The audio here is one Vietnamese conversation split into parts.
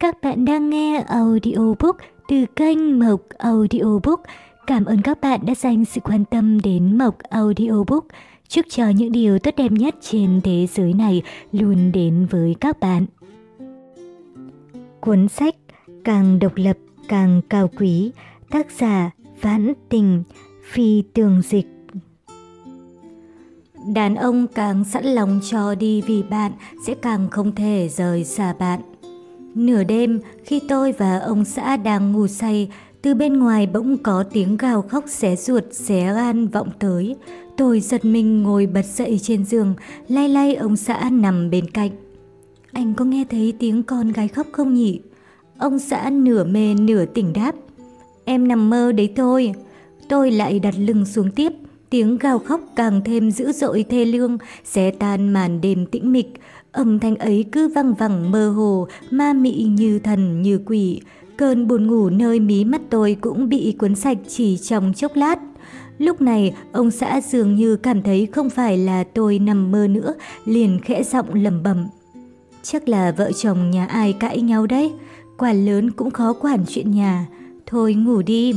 Các bạn đang nghe audiobook từ kênh Mộc Audiobook. Cảm ơn các bạn đã dành sự quan tâm đến Mộc Audiobook. Chúc cho những điều tốt đẹp nhất trên thế giới này luôn đến với các bạn. Cuốn sách Càng độc lập càng cao quý, tác giả Vãn Tình, Phi Tường Dịch Đàn ông càng sẵn lòng cho đi vì bạn sẽ càng không thể rời xa bạn. Nửa đêm, khi tôi và ông xã đang ngủ say, từ bên ngoài bỗng có tiếng gào khóc xé ruột, xé gan vọng tới. Tôi giật mình ngồi bật dậy trên giường, lay lay ông xã nằm bên cạnh. Anh có nghe thấy tiếng con gái khóc không nhỉ? Ông xã nửa mê nửa tỉnh đáp. Em nằm mơ đấy thôi. Tôi lại đặt lưng xuống tiếp. Tiếng gào khóc càng thêm dữ dội thê lương, xé tan màn đêm tĩnh mịch. Âm thanh ấy cứ văng vẳng mơ hồ, ma mị như thần như quỷ. Cơn buồn ngủ nơi mí mắt tôi cũng bị cuốn sạch chỉ trong chốc lát. Lúc này, ông xã dường như cảm thấy không phải là tôi nằm mơ nữa, liền khẽ giọng lầm bẩm. Chắc là vợ chồng nhà ai cãi nhau đấy, quản lớn cũng khó quản chuyện nhà. Thôi ngủ đi.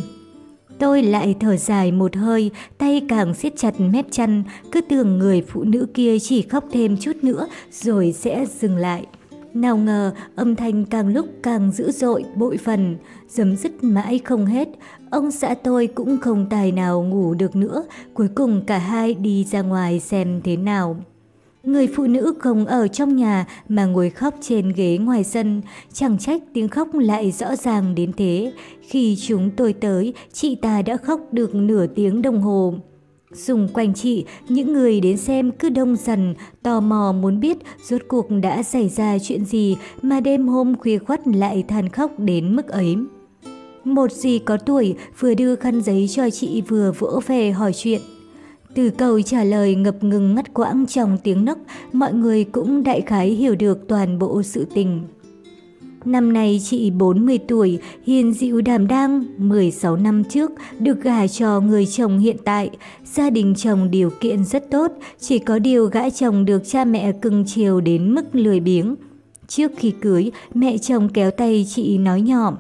Tôi lại thở dài một hơi, tay càng siết chặt mép chăn, cứ tưởng người phụ nữ kia chỉ khóc thêm chút nữa rồi sẽ dừng lại. Nào ngờ âm thanh càng lúc càng dữ dội bội phần, dấm dứt mãi không hết. Ông xã tôi cũng không tài nào ngủ được nữa, cuối cùng cả hai đi ra ngoài xem thế nào. Người phụ nữ không ở trong nhà mà ngồi khóc trên ghế ngoài sân, chẳng trách tiếng khóc lại rõ ràng đến thế. Khi chúng tôi tới, chị ta đã khóc được nửa tiếng đồng hồ. Xung quanh chị, những người đến xem cứ đông dần, tò mò muốn biết rốt cuộc đã xảy ra chuyện gì mà đêm hôm khuya khuất lại than khóc đến mức ấy. Một dì có tuổi vừa đưa khăn giấy cho chị vừa vỗ về hỏi chuyện. Từ câu trả lời ngập ngừng ngắt quãng trong tiếng nấc, mọi người cũng đại khái hiểu được toàn bộ sự tình. Năm nay chị 40 tuổi, hiền dịu đảm đang, 16 năm trước được gả cho người chồng hiện tại. Gia đình chồng điều kiện rất tốt, chỉ có điều gã chồng được cha mẹ cưng chiều đến mức lười biếng. Trước khi cưới, mẹ chồng kéo tay chị nói nhỏ.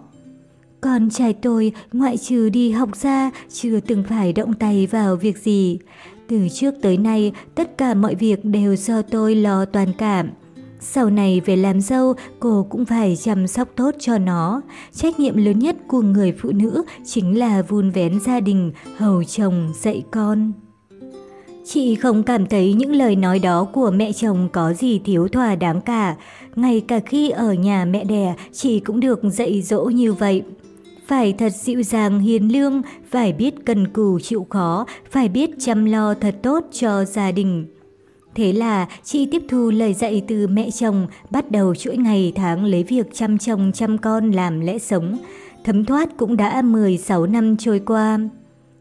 Con trai tôi, ngoại trừ đi học ra, chưa từng phải động tay vào việc gì. Từ trước tới nay, tất cả mọi việc đều do tôi lo toàn cảm. Sau này về làm dâu, cô cũng phải chăm sóc tốt cho nó. Trách nhiệm lớn nhất của người phụ nữ chính là vun vén gia đình, hầu chồng, dạy con. Chị không cảm thấy những lời nói đó của mẹ chồng có gì thiếu thỏa đáng cả. Ngay cả khi ở nhà mẹ đẻ, chị cũng được dạy dỗ như vậy. Phải thật dịu dàng hiền lương, phải biết cần cù chịu khó, phải biết chăm lo thật tốt cho gia đình. Thế là chị tiếp thu lời dạy từ mẹ chồng, bắt đầu chuỗi ngày tháng lấy việc chăm chồng chăm con làm lẽ sống. Thấm thoát cũng đã 16 năm trôi qua.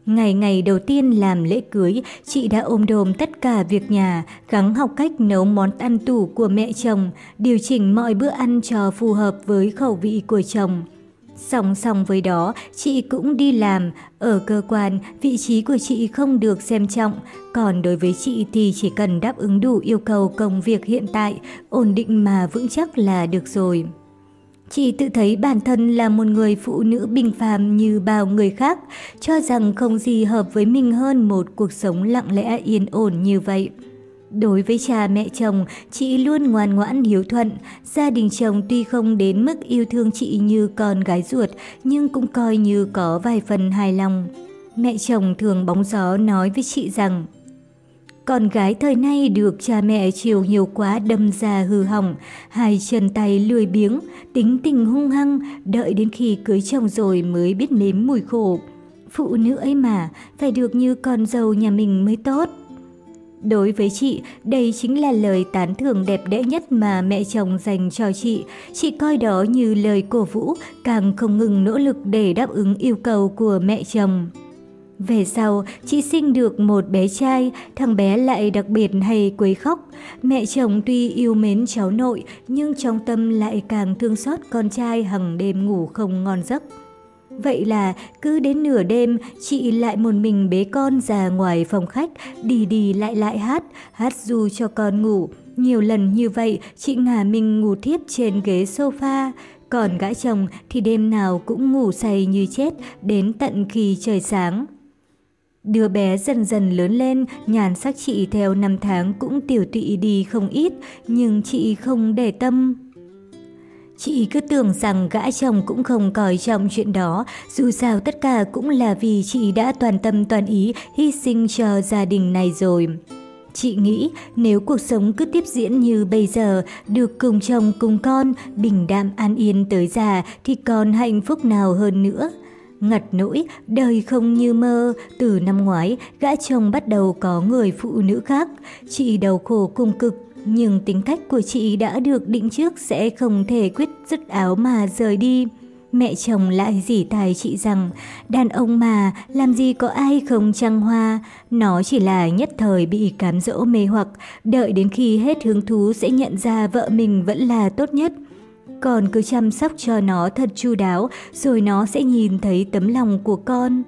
Ngày ngày đầu tiên làm lễ cưới, chị đã ôm đồm tất cả việc nhà, gắng học cách nấu món ăn tủ của mẹ chồng, điều chỉnh mọi bữa ăn cho phù hợp với khẩu vị của chồng. Song song với đó, chị cũng đi làm. Ở cơ quan, vị trí của chị không được xem trọng. Còn đối với chị thì chỉ cần đáp ứng đủ yêu cầu công việc hiện tại, ổn định mà vững chắc là được rồi. Chị tự thấy bản thân là một người phụ nữ bình phàm như bao người khác, cho rằng không gì hợp với mình hơn một cuộc sống lặng lẽ yên ổn như vậy. Đối với cha mẹ chồng, chị luôn ngoan ngoãn hiếu thuận. Gia đình chồng tuy không đến mức yêu thương chị như con gái ruột, nhưng cũng coi như có vài phần hài lòng. Mẹ chồng thường bóng gió nói với chị rằng, con gái thời nay được cha mẹ chiều nhiều quá đâm ra hư hỏng, hai chân tay lười biếng, tính tình hung hăng, đợi đến khi cưới chồng rồi mới biết nếm mùi khổ. Phụ nữ ấy mà, phải được như con dâu nhà mình mới tốt. Đối với chị, đây chính là lời tán thưởng đẹp đẽ nhất mà mẹ chồng dành cho chị. Chị coi đó như lời cổ vũ, càng không ngừng nỗ lực để đáp ứng yêu cầu của mẹ chồng. Về sau, chị sinh được một bé trai, thằng bé lại đặc biệt hay quấy khóc. Mẹ chồng tuy yêu mến cháu nội, nhưng trong tâm lại càng thương xót con trai hằng đêm ngủ không ngon giấc. Vậy là cứ đến nửa đêm, chị lại một mình bế con ra ngoài phòng khách, đi đi lại lại hát, hát du cho con ngủ. Nhiều lần như vậy, chị ngả mình ngủ thiếp trên ghế sofa. còn gã chồng thì đêm nào cũng ngủ say như chết đến tận khi trời sáng. Đứa bé dần dần lớn lên, nhàn sắc chị theo năm tháng cũng tiểu tụy đi không ít, nhưng chị không để tâm. Chị cứ tưởng rằng gã chồng cũng không coi trọng chuyện đó, dù sao tất cả cũng là vì chị đã toàn tâm toàn ý hy sinh cho gia đình này rồi. Chị nghĩ nếu cuộc sống cứ tiếp diễn như bây giờ, được cùng chồng cùng con, bình đạm an yên tới già thì còn hạnh phúc nào hơn nữa. Ngặt nỗi, đời không như mơ, từ năm ngoái, gã chồng bắt đầu có người phụ nữ khác. Chị đau khổ cùng cực, nhưng tính cách của chị đã được định trước sẽ không thể quyết dứt áo mà rời đi. Mẹ chồng lại dỉ tài chị rằng, đàn ông mà, làm gì có ai không trăng hoa, nó chỉ là nhất thời bị cám dỗ mê hoặc, đợi đến khi hết hứng thú sẽ nhận ra vợ mình vẫn là tốt nhất. Còn cứ chăm sóc cho nó thật chu đáo, rồi nó sẽ nhìn thấy tấm lòng của con.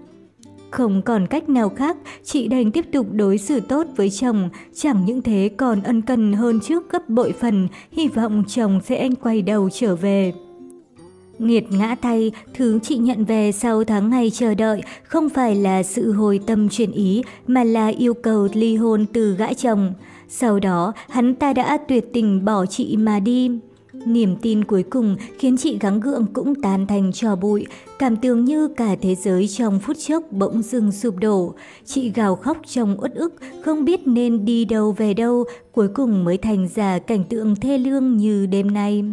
Không còn cách nào khác, chị đành tiếp tục đối xử tốt với chồng, chẳng những thế còn ân cần hơn trước gấp bội phần, hy vọng chồng sẽ anh quay đầu trở về. Nghiệt ngã tay, thứ chị nhận về sau tháng ngày chờ đợi không phải là sự hồi tâm chuyển ý mà là yêu cầu ly hôn từ gã chồng. Sau đó, hắn ta đã tuyệt tình bỏ chị mà đi. Niềm tin cuối cùng khiến chị gắng gượng cũng tan thành trò bụi, cảm tưởng như cả thế giới trong phút chốc bỗng dưng sụp đổ. Chị gào khóc trong uất ức, không biết nên đi đâu về đâu, cuối cùng mới thành ra cảnh tượng thê lương như đêm nay.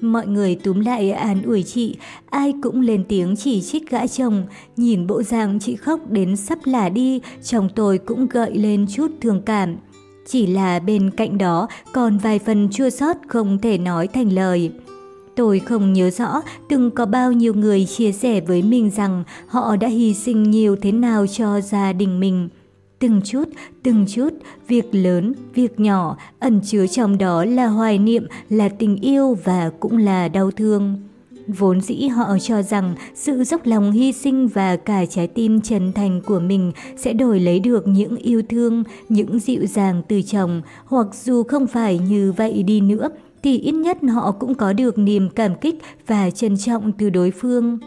Mọi người túm lại an ủi chị, ai cũng lên tiếng chỉ trích gã chồng. Nhìn bộ dạng chị khóc đến sắp lả đi, chồng tôi cũng gợi lên chút thương cảm. Chỉ là bên cạnh đó còn vài phần chua xót không thể nói thành lời. Tôi không nhớ rõ từng có bao nhiêu người chia sẻ với mình rằng họ đã hy sinh nhiều thế nào cho gia đình mình. Từng chút, từng chút, việc lớn, việc nhỏ, ẩn chứa trong đó là hoài niệm, là tình yêu và cũng là đau thương. Vốn dĩ họ cho rằng sự dốc lòng hy sinh và cả trái tim chân thành của mình sẽ đổi lấy được những yêu thương, những dịu dàng từ chồng, hoặc dù không phải như vậy đi nữa, thì ít nhất họ cũng có được niềm cảm kích và trân trọng từ đối phương.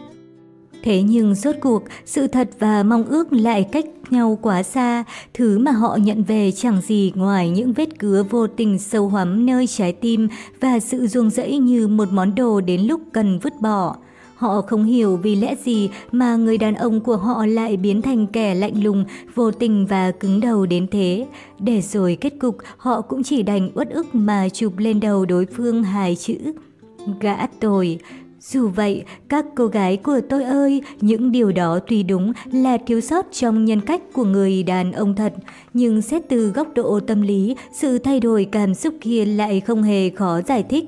Thế nhưng rốt cuộc, sự thật và mong ước lại cách nhau quá xa, thứ mà họ nhận về chẳng gì ngoài những vết cứa vô tình sâu hoắm nơi trái tim và sự ruông rẫy như một món đồ đến lúc cần vứt bỏ. Họ không hiểu vì lẽ gì mà người đàn ông của họ lại biến thành kẻ lạnh lùng, vô tình và cứng đầu đến thế. Để rồi kết cục họ cũng chỉ đành uất ức mà chụp lên đầu đối phương hai chữ. Gã tồi, dù vậy, các cô gái của tôi ơi, những điều đó tuy đúng là thiếu sót trong nhân cách của người đàn ông thật, nhưng xét từ góc độ tâm lý, sự thay đổi cảm xúc kia lại không hề khó giải thích.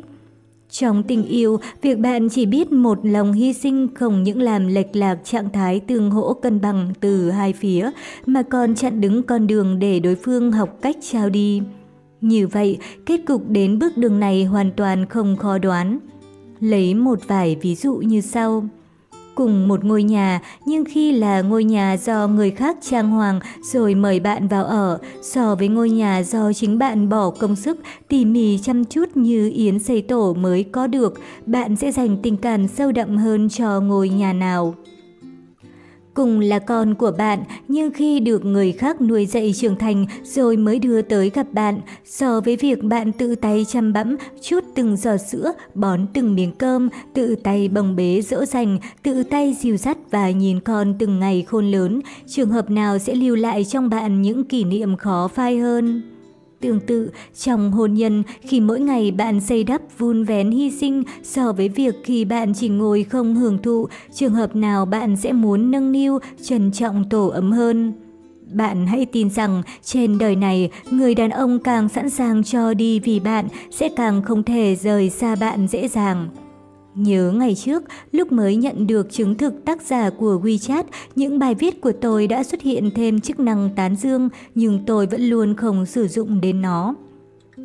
Trong tình yêu, việc bạn chỉ biết một lòng hy sinh không những làm lệch lạc trạng thái tương hỗ cân bằng từ hai phía, mà còn chặn đứng con đường để đối phương học cách trao đi. Như vậy, kết cục đến bước đường này hoàn toàn không khó đoán. Lấy một vài ví dụ như sau. Cùng một ngôi nhà, nhưng khi là ngôi nhà do người khác trang hoàng rồi mời bạn vào ở, so với ngôi nhà do chính bạn bỏ công sức, tỉ mỉ chăm chút như Yến xây tổ mới có được, bạn sẽ dành tình cảm sâu đậm hơn cho ngôi nhà nào. Cùng là con của bạn, nhưng khi được người khác nuôi dạy trưởng thành rồi mới đưa tới gặp bạn, so với việc bạn tự tay chăm bẵm, chút từng giọt sữa, bón từng miếng cơm, tự tay bồng bế dỗ dành, tự tay dìu dắt và nhìn con từng ngày khôn lớn, trường hợp nào sẽ lưu lại trong bạn những kỷ niệm khó phai hơn? Tương tự, trong hôn nhân, khi mỗi ngày bạn xây đắp vun vén hy sinh so với việc khi bạn chỉ ngồi không hưởng thụ, trường hợp nào bạn sẽ muốn nâng niu, trân trọng tổ ấm hơn. Bạn hãy tin rằng trên đời này, người đàn ông càng sẵn sàng cho đi vì bạn sẽ càng không thể rời xa bạn dễ dàng. Nhớ ngày trước, lúc mới nhận được chứng thực tác giả của WeChat, những bài viết của tôi đã xuất hiện thêm chức năng tán dương, nhưng tôi vẫn luôn không sử dụng đến nó.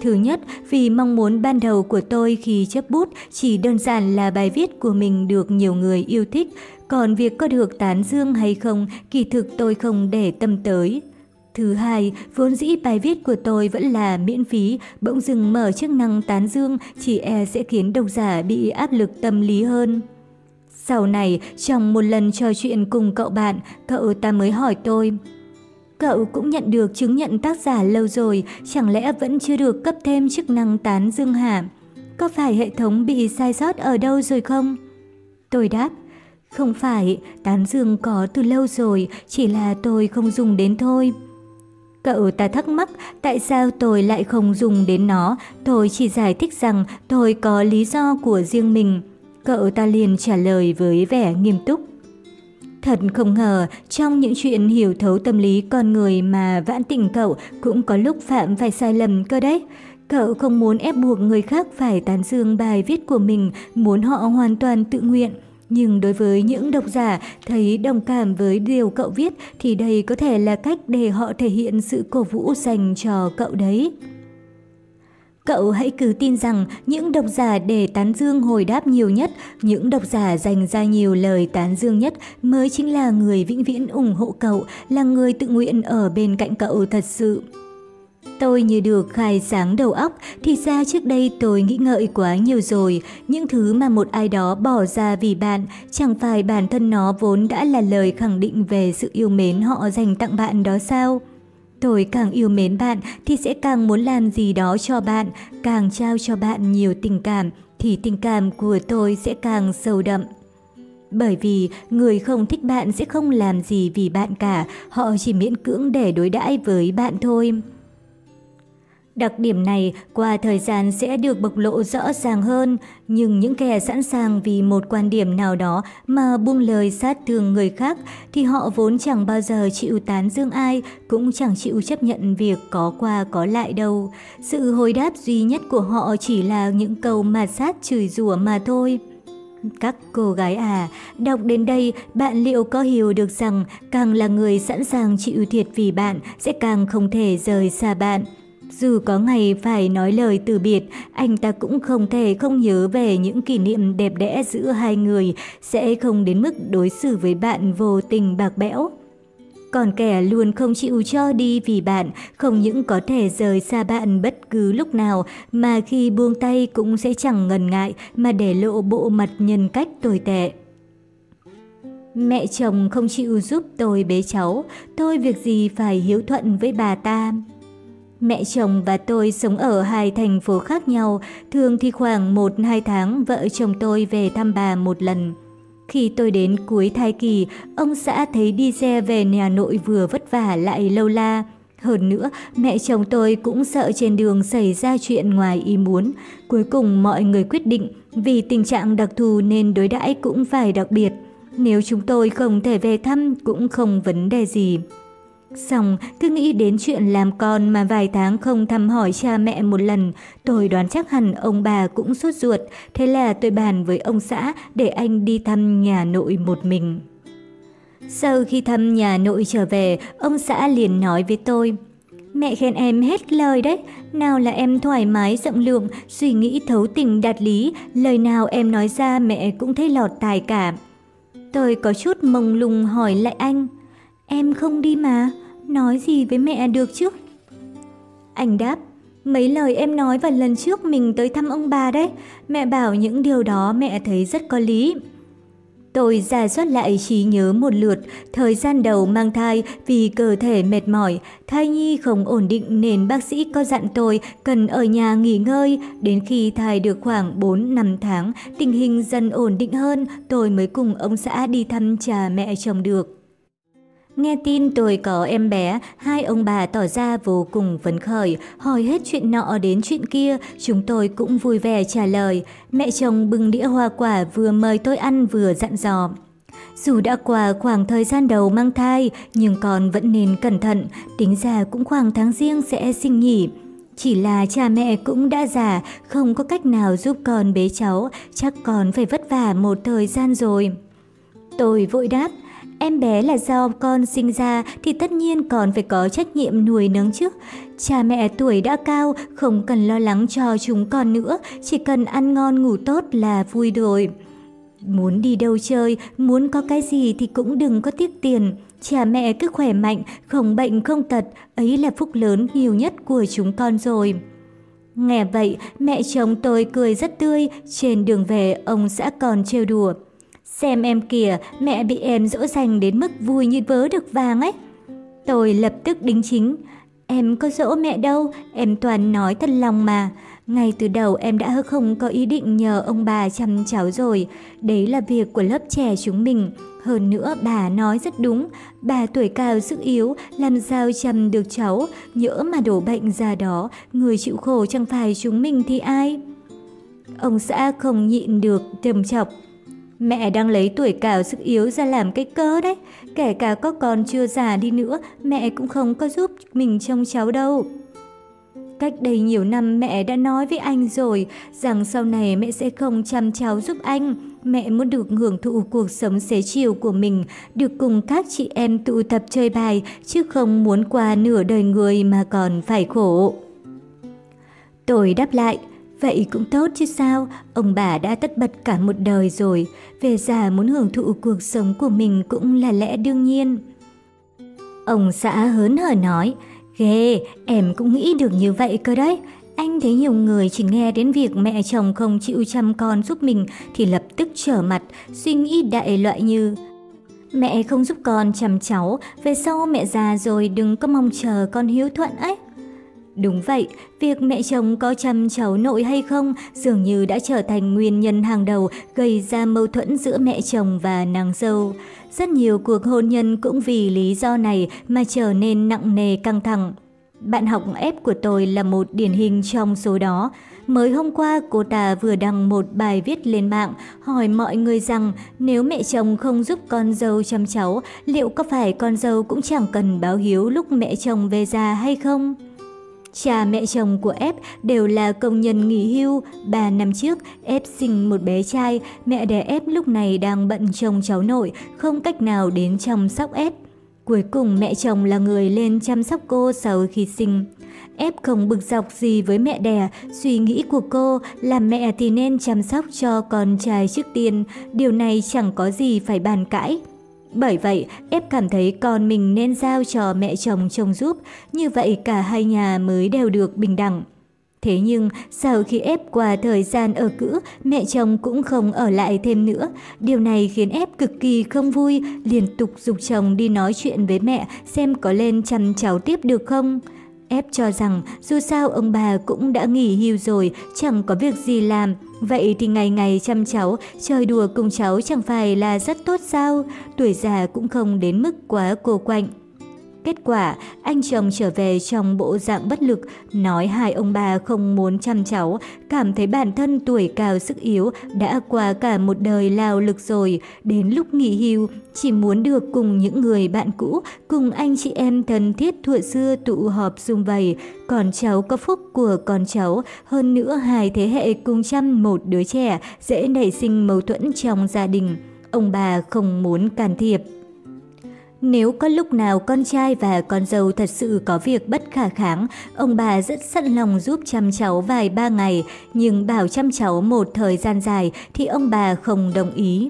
Thứ nhất, vì mong muốn ban đầu của tôi khi chấp bút chỉ đơn giản là bài viết của mình được nhiều người yêu thích, còn việc có được tán dương hay không kỳ thực tôi không để tâm tới. Thứ hai, vốn dĩ bài viết của tôi vẫn là miễn phí, bỗng dừng mở chức năng tán dương, chỉ e sẽ khiến độc giả bị áp lực tâm lý hơn. Sau này, trong một lần trò chuyện cùng cậu bạn, cậu ta mới hỏi tôi. Cậu cũng nhận được chứng nhận tác giả lâu rồi, chẳng lẽ vẫn chưa được cấp thêm chức năng tán dương hả? Có phải hệ thống bị sai sót ở đâu rồi không? Tôi đáp, không phải, tán dương có từ lâu rồi, chỉ là tôi không dùng đến thôi. Cậu ta thắc mắc tại sao tôi lại không dùng đến nó, tôi chỉ giải thích rằng tôi có lý do của riêng mình. Cậu ta liền trả lời với vẻ nghiêm túc. Thật không ngờ, trong những chuyện hiểu thấu tâm lý con người mà vãn tình cậu cũng có lúc phạm phải sai lầm cơ đấy. Cậu không muốn ép buộc người khác phải tán dương bài viết của mình, muốn họ hoàn toàn tự nguyện. Nhưng đối với những độc giả thấy đồng cảm với điều cậu viết thì đây có thể là cách để họ thể hiện sự cổ vũ dành cho cậu đấy. Cậu hãy cứ tin rằng những độc giả để tán dương hồi đáp nhiều nhất, những độc giả dành ra nhiều lời tán dương nhất mới chính là người vĩnh viễn ủng hộ cậu, là người tự nguyện ở bên cạnh cậu thật sự. Tôi như được khai sáng đầu óc, thì ra trước đây tôi nghĩ ngợi quá nhiều rồi. Những thứ mà một ai đó bỏ ra vì bạn, chẳng phải bản thân nó vốn đã là lời khẳng định về sự yêu mến họ dành tặng bạn đó sao? Tôi càng yêu mến bạn thì sẽ càng muốn làm gì đó cho bạn, càng trao cho bạn nhiều tình cảm thì tình cảm của tôi sẽ càng sâu đậm. Bởi vì người không thích bạn sẽ không làm gì vì bạn cả, họ chỉ miễn cưỡng để đối đãi với bạn thôi. Đặc điểm này qua thời gian sẽ được bộc lộ rõ ràng hơn, nhưng những kẻ sẵn sàng vì một quan điểm nào đó mà buông lời sát thương người khác thì họ vốn chẳng bao giờ chịu tán dương ai, cũng chẳng chịu chấp nhận việc có qua có lại đâu. Sự hồi đáp duy nhất của họ chỉ là những câu mà sát chửi rủa mà thôi. Các cô gái à, đọc đến đây bạn liệu có hiểu được rằng càng là người sẵn sàng chịu thiệt vì bạn sẽ càng không thể rời xa bạn. Dù có ngày phải nói lời từ biệt, anh ta cũng không thể không nhớ về những kỷ niệm đẹp đẽ giữa hai người, sẽ không đến mức đối xử với bạn vô tình bạc bẽo. Còn kẻ luôn không chịu cho đi vì bạn, không những có thể rời xa bạn bất cứ lúc nào, mà khi buông tay cũng sẽ chẳng ngần ngại mà để lộ bộ mặt nhân cách tồi tệ. Mẹ chồng không chịu giúp tôi bế cháu, tôi việc gì phải hiếu thuận với bà ta. Mẹ chồng và tôi sống ở hai thành phố khác nhau, thường thì khoảng 1-2 tháng vợ chồng tôi về thăm bà một lần. Khi tôi đến cuối thai kỳ, ông xã thấy đi xe về nhà nội vừa vất vả lại lâu la. Hơn nữa, mẹ chồng tôi cũng sợ trên đường xảy ra chuyện ngoài ý muốn. Cuối cùng mọi người quyết định vì tình trạng đặc thù nên đối đãi cũng phải đặc biệt. Nếu chúng tôi không thể về thăm cũng không vấn đề gì. Xong, cứ nghĩ đến chuyện làm con mà vài tháng không thăm hỏi cha mẹ một lần, tôi đoán chắc hẳn ông bà cũng sốt ruột, thế là tôi bàn với ông xã để anh đi thăm nhà nội một mình. Sau khi thăm nhà nội trở về, ông xã liền nói với tôi, Mẹ khen em hết lời đấy, nào là em thoải mái rộng lượng, suy nghĩ thấu tình đạt lý, lời nào em nói ra mẹ cũng thấy lọt tài cả. Tôi có chút mông lung hỏi lại anh, em không đi mà nói gì với mẹ được chứ? Anh đáp, mấy lời em nói vào lần trước mình tới thăm ông bà đấy, mẹ bảo những điều đó mẹ thấy rất có lý. Tôi giả soát lại trí nhớ một lượt, thời gian đầu mang thai vì cơ thể mệt mỏi, thai nhi không ổn định nên bác sĩ có dặn tôi cần ở nhà nghỉ ngơi. Đến khi thai được khoảng 4-5 tháng, tình hình dần ổn định hơn, tôi mới cùng ông xã đi thăm cha mẹ chồng được. Nghe tin tôi có em bé, hai ông bà tỏ ra vô cùng phấn khởi, hỏi hết chuyện nọ đến chuyện kia, chúng tôi cũng vui vẻ trả lời. Mẹ chồng bưng đĩa hoa quả vừa mời tôi ăn vừa dặn dò. Dù đã qua khoảng thời gian đầu mang thai, nhưng con vẫn nên cẩn thận, tính ra cũng khoảng tháng riêng sẽ sinh nhỉ. Chỉ là cha mẹ cũng đã già, không có cách nào giúp con bế cháu, chắc con phải vất vả một thời gian rồi. Tôi vội đáp, Em bé là do con sinh ra thì tất nhiên còn phải có trách nhiệm nuôi nấng chứ. Cha mẹ tuổi đã cao, không cần lo lắng cho chúng con nữa, chỉ cần ăn ngon ngủ tốt là vui rồi. Muốn đi đâu chơi, muốn có cái gì thì cũng đừng có tiếc tiền. Cha mẹ cứ khỏe mạnh, không bệnh không tật, ấy là phúc lớn nhiều nhất của chúng con rồi. Nghe vậy, mẹ chồng tôi cười rất tươi, trên đường về ông xã còn trêu đùa. Xem em kìa, mẹ bị em dỗ dành đến mức vui như vớ được vàng ấy. Tôi lập tức đính chính. Em có dỗ mẹ đâu, em toàn nói thật lòng mà. Ngay từ đầu em đã không có ý định nhờ ông bà chăm cháu rồi. Đấy là việc của lớp trẻ chúng mình. Hơn nữa bà nói rất đúng, bà tuổi cao sức yếu, làm sao chăm được cháu, nhỡ mà đổ bệnh ra đó, người chịu khổ chẳng phải chúng mình thì ai? Ông xã không nhịn được trầm chọc. Mẹ đang lấy tuổi cao sức yếu ra làm cái cớ đấy, kể cả có con chưa già đi nữa, mẹ cũng không có giúp mình trông cháu đâu. Cách đây nhiều năm mẹ đã nói với anh rồi rằng sau này mẹ sẽ không chăm cháu giúp anh. Mẹ muốn được hưởng thụ cuộc sống xế chiều của mình, được cùng các chị em tụ tập chơi bài, chứ không muốn qua nửa đời người mà còn phải khổ. Tôi đáp lại, vậy cũng tốt chứ sao, ông bà đã tất bật cả một đời rồi, về già muốn hưởng thụ cuộc sống của mình cũng là lẽ đương nhiên. Ông xã hớn hở nói, Ghê, em cũng nghĩ được như vậy cơ đấy. Anh thấy nhiều người chỉ nghe đến việc mẹ chồng không chịu chăm con giúp mình thì lập tức trở mặt, suy nghĩ đại loại như Mẹ không giúp con chăm cháu, về sau mẹ già rồi đừng có mong chờ con hiếu thuận ấy. Đúng vậy, việc mẹ chồng có chăm cháu nội hay không dường như đã trở thành nguyên nhân hàng đầu gây ra mâu thuẫn giữa mẹ chồng và nàng dâu. Rất nhiều cuộc hôn nhân cũng vì lý do này mà trở nên nặng nề căng thẳng. Bạn học ép của tôi là một điển hình trong số đó. Mới hôm qua cô ta vừa đăng một bài viết lên mạng hỏi mọi người rằng nếu mẹ chồng không giúp con dâu chăm cháu, liệu có phải con dâu cũng chẳng cần báo hiếu lúc mẹ chồng về già hay không? Cha mẹ chồng của ép đều là công nhân nghỉ hưu. 3 năm trước, ép sinh một bé trai, mẹ đẻ ép lúc này đang bận chồng cháu nội, không cách nào đến chăm sóc ép. Cuối cùng mẹ chồng là người lên chăm sóc cô sau khi sinh. Ép không bực dọc gì với mẹ đẻ, suy nghĩ của cô là mẹ thì nên chăm sóc cho con trai trước tiên, điều này chẳng có gì phải bàn cãi. Bởi vậy, ép cảm thấy con mình nên giao cho mẹ chồng trông giúp, như vậy cả hai nhà mới đều được bình đẳng. Thế nhưng, sau khi ép qua thời gian ở cữ, mẹ chồng cũng không ở lại thêm nữa. Điều này khiến ép cực kỳ không vui, liên tục dục chồng đi nói chuyện với mẹ xem có lên chăm cháu tiếp được không. Ép cho rằng dù sao ông bà cũng đã nghỉ hưu rồi, chẳng có việc gì làm. Vậy thì ngày ngày chăm cháu, chơi đùa cùng cháu chẳng phải là rất tốt sao? Tuổi già cũng không đến mức quá cô quạnh. Kết quả, anh chồng trở về trong bộ dạng bất lực, nói hai ông bà không muốn chăm cháu, cảm thấy bản thân tuổi cao sức yếu, đã qua cả một đời lao lực rồi, đến lúc nghỉ hưu, chỉ muốn được cùng những người bạn cũ, cùng anh chị em thân thiết thuở xưa tụ họp xung vầy, còn cháu có phúc của con cháu, hơn nữa hai thế hệ cùng chăm một đứa trẻ, dễ nảy sinh mâu thuẫn trong gia đình. Ông bà không muốn can thiệp. Nếu có lúc nào con trai và con dâu thật sự có việc bất khả kháng, ông bà rất sẵn lòng giúp chăm cháu vài ba ngày, nhưng bảo chăm cháu một thời gian dài thì ông bà không đồng ý.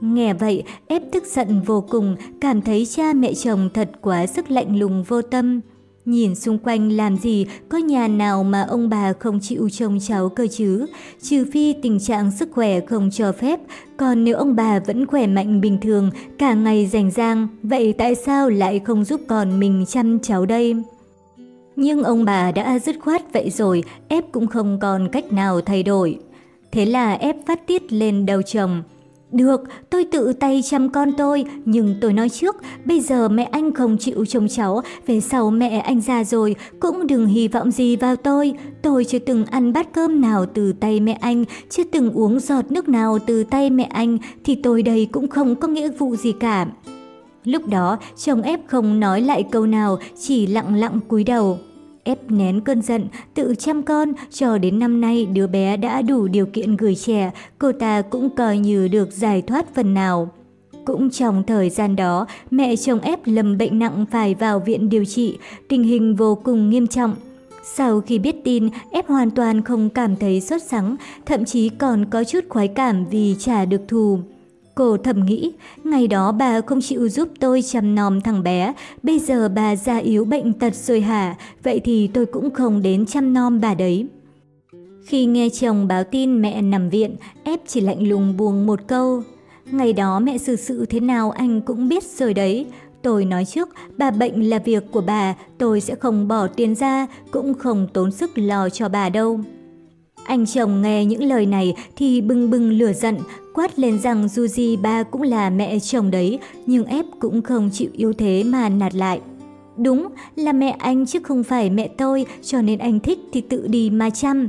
Nghe vậy, ép tức giận vô cùng, cảm thấy cha mẹ chồng thật quá sức lạnh lùng vô tâm. Nhìn xung quanh làm gì có nhà nào mà ông bà không chịu trông cháu cơ chứ, trừ phi tình trạng sức khỏe không cho phép, còn nếu ông bà vẫn khỏe mạnh bình thường, cả ngày rảnh rang, vậy tại sao lại không giúp con mình chăm cháu đây? Nhưng ông bà đã dứt khoát vậy rồi, ép cũng không còn cách nào thay đổi. Thế là ép phát tiết lên đầu chồng. Được, tôi tự tay chăm con tôi, nhưng tôi nói trước, bây giờ mẹ anh không chịu trông cháu, về sau mẹ anh già rồi, cũng đừng hy vọng gì vào tôi. Tôi chưa từng ăn bát cơm nào từ tay mẹ anh, chưa từng uống giọt nước nào từ tay mẹ anh, thì tôi đây cũng không có nghĩa vụ gì cả. Lúc đó, chồng ép không nói lại câu nào, chỉ lặng lặng cúi đầu ép nén cơn giận, tự chăm con, cho đến năm nay đứa bé đã đủ điều kiện gửi trẻ, cô ta cũng coi như được giải thoát phần nào. Cũng trong thời gian đó, mẹ chồng ép lầm bệnh nặng phải vào viện điều trị, tình hình vô cùng nghiêm trọng. Sau khi biết tin, ép hoàn toàn không cảm thấy sốt sắng, thậm chí còn có chút khoái cảm vì trả được thù. Cô thầm nghĩ, ngày đó bà không chịu giúp tôi chăm nom thằng bé, bây giờ bà già yếu bệnh tật rồi hả, vậy thì tôi cũng không đến chăm nom bà đấy. Khi nghe chồng báo tin mẹ nằm viện, ép chỉ lạnh lùng buông một câu. Ngày đó mẹ xử sự thế nào anh cũng biết rồi đấy. Tôi nói trước, bà bệnh là việc của bà, tôi sẽ không bỏ tiền ra, cũng không tốn sức lo cho bà đâu. Anh chồng nghe những lời này thì bưng bưng lửa giận, quát lên rằng dù gì ba cũng là mẹ chồng đấy, nhưng ép cũng không chịu yếu thế mà nạt lại. Đúng là mẹ anh chứ không phải mẹ tôi, cho nên anh thích thì tự đi mà chăm.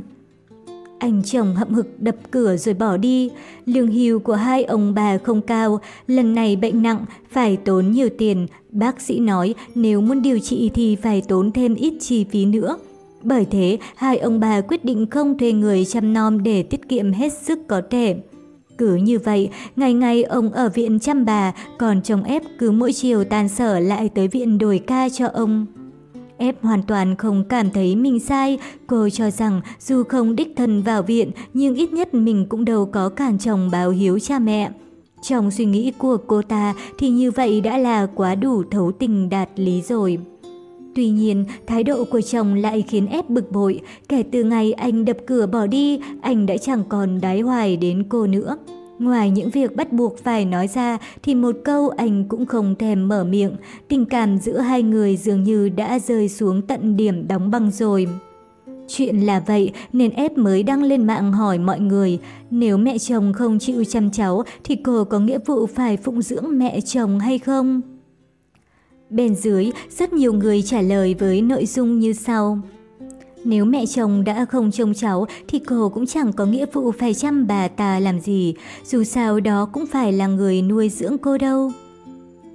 Anh chồng hậm hực đập cửa rồi bỏ đi. Lương hưu của hai ông bà không cao, lần này bệnh nặng, phải tốn nhiều tiền. Bác sĩ nói nếu muốn điều trị thì phải tốn thêm ít chi phí nữa. Bởi thế, hai ông bà quyết định không thuê người chăm nom để tiết kiệm hết sức có thể. Cứ như vậy, ngày ngày ông ở viện chăm bà, còn chồng ép cứ mỗi chiều tan sở lại tới viện đổi ca cho ông. Ép hoàn toàn không cảm thấy mình sai, cô cho rằng dù không đích thân vào viện nhưng ít nhất mình cũng đâu có cản chồng báo hiếu cha mẹ. Trong suy nghĩ của cô ta thì như vậy đã là quá đủ thấu tình đạt lý rồi. Tuy nhiên, thái độ của chồng lại khiến ép bực bội. Kể từ ngày anh đập cửa bỏ đi, anh đã chẳng còn đái hoài đến cô nữa. Ngoài những việc bắt buộc phải nói ra thì một câu anh cũng không thèm mở miệng. Tình cảm giữa hai người dường như đã rơi xuống tận điểm đóng băng rồi. Chuyện là vậy nên ép mới đăng lên mạng hỏi mọi người nếu mẹ chồng không chịu chăm cháu thì cô có nghĩa vụ phải phụng dưỡng mẹ chồng hay không? Bên dưới, rất nhiều người trả lời với nội dung như sau. Nếu mẹ chồng đã không trông cháu thì cô cũng chẳng có nghĩa vụ phải chăm bà ta làm gì, dù sao đó cũng phải là người nuôi dưỡng cô đâu.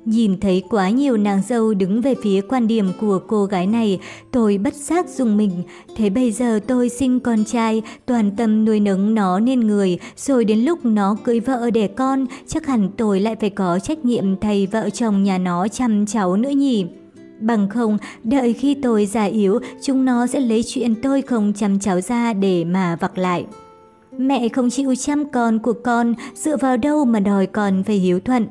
Nhìn thấy quá nhiều nàng dâu đứng về phía quan điểm của cô gái này, tôi bất giác dùng mình. Thế bây giờ tôi sinh con trai, toàn tâm nuôi nấng nó nên người, rồi đến lúc nó cưới vợ đẻ con, chắc hẳn tôi lại phải có trách nhiệm thay vợ chồng nhà nó chăm cháu nữa nhỉ. Bằng không, đợi khi tôi già yếu, chúng nó sẽ lấy chuyện tôi không chăm cháu ra để mà vặc lại. Mẹ không chịu chăm con của con, dựa vào đâu mà đòi con phải hiếu thuận.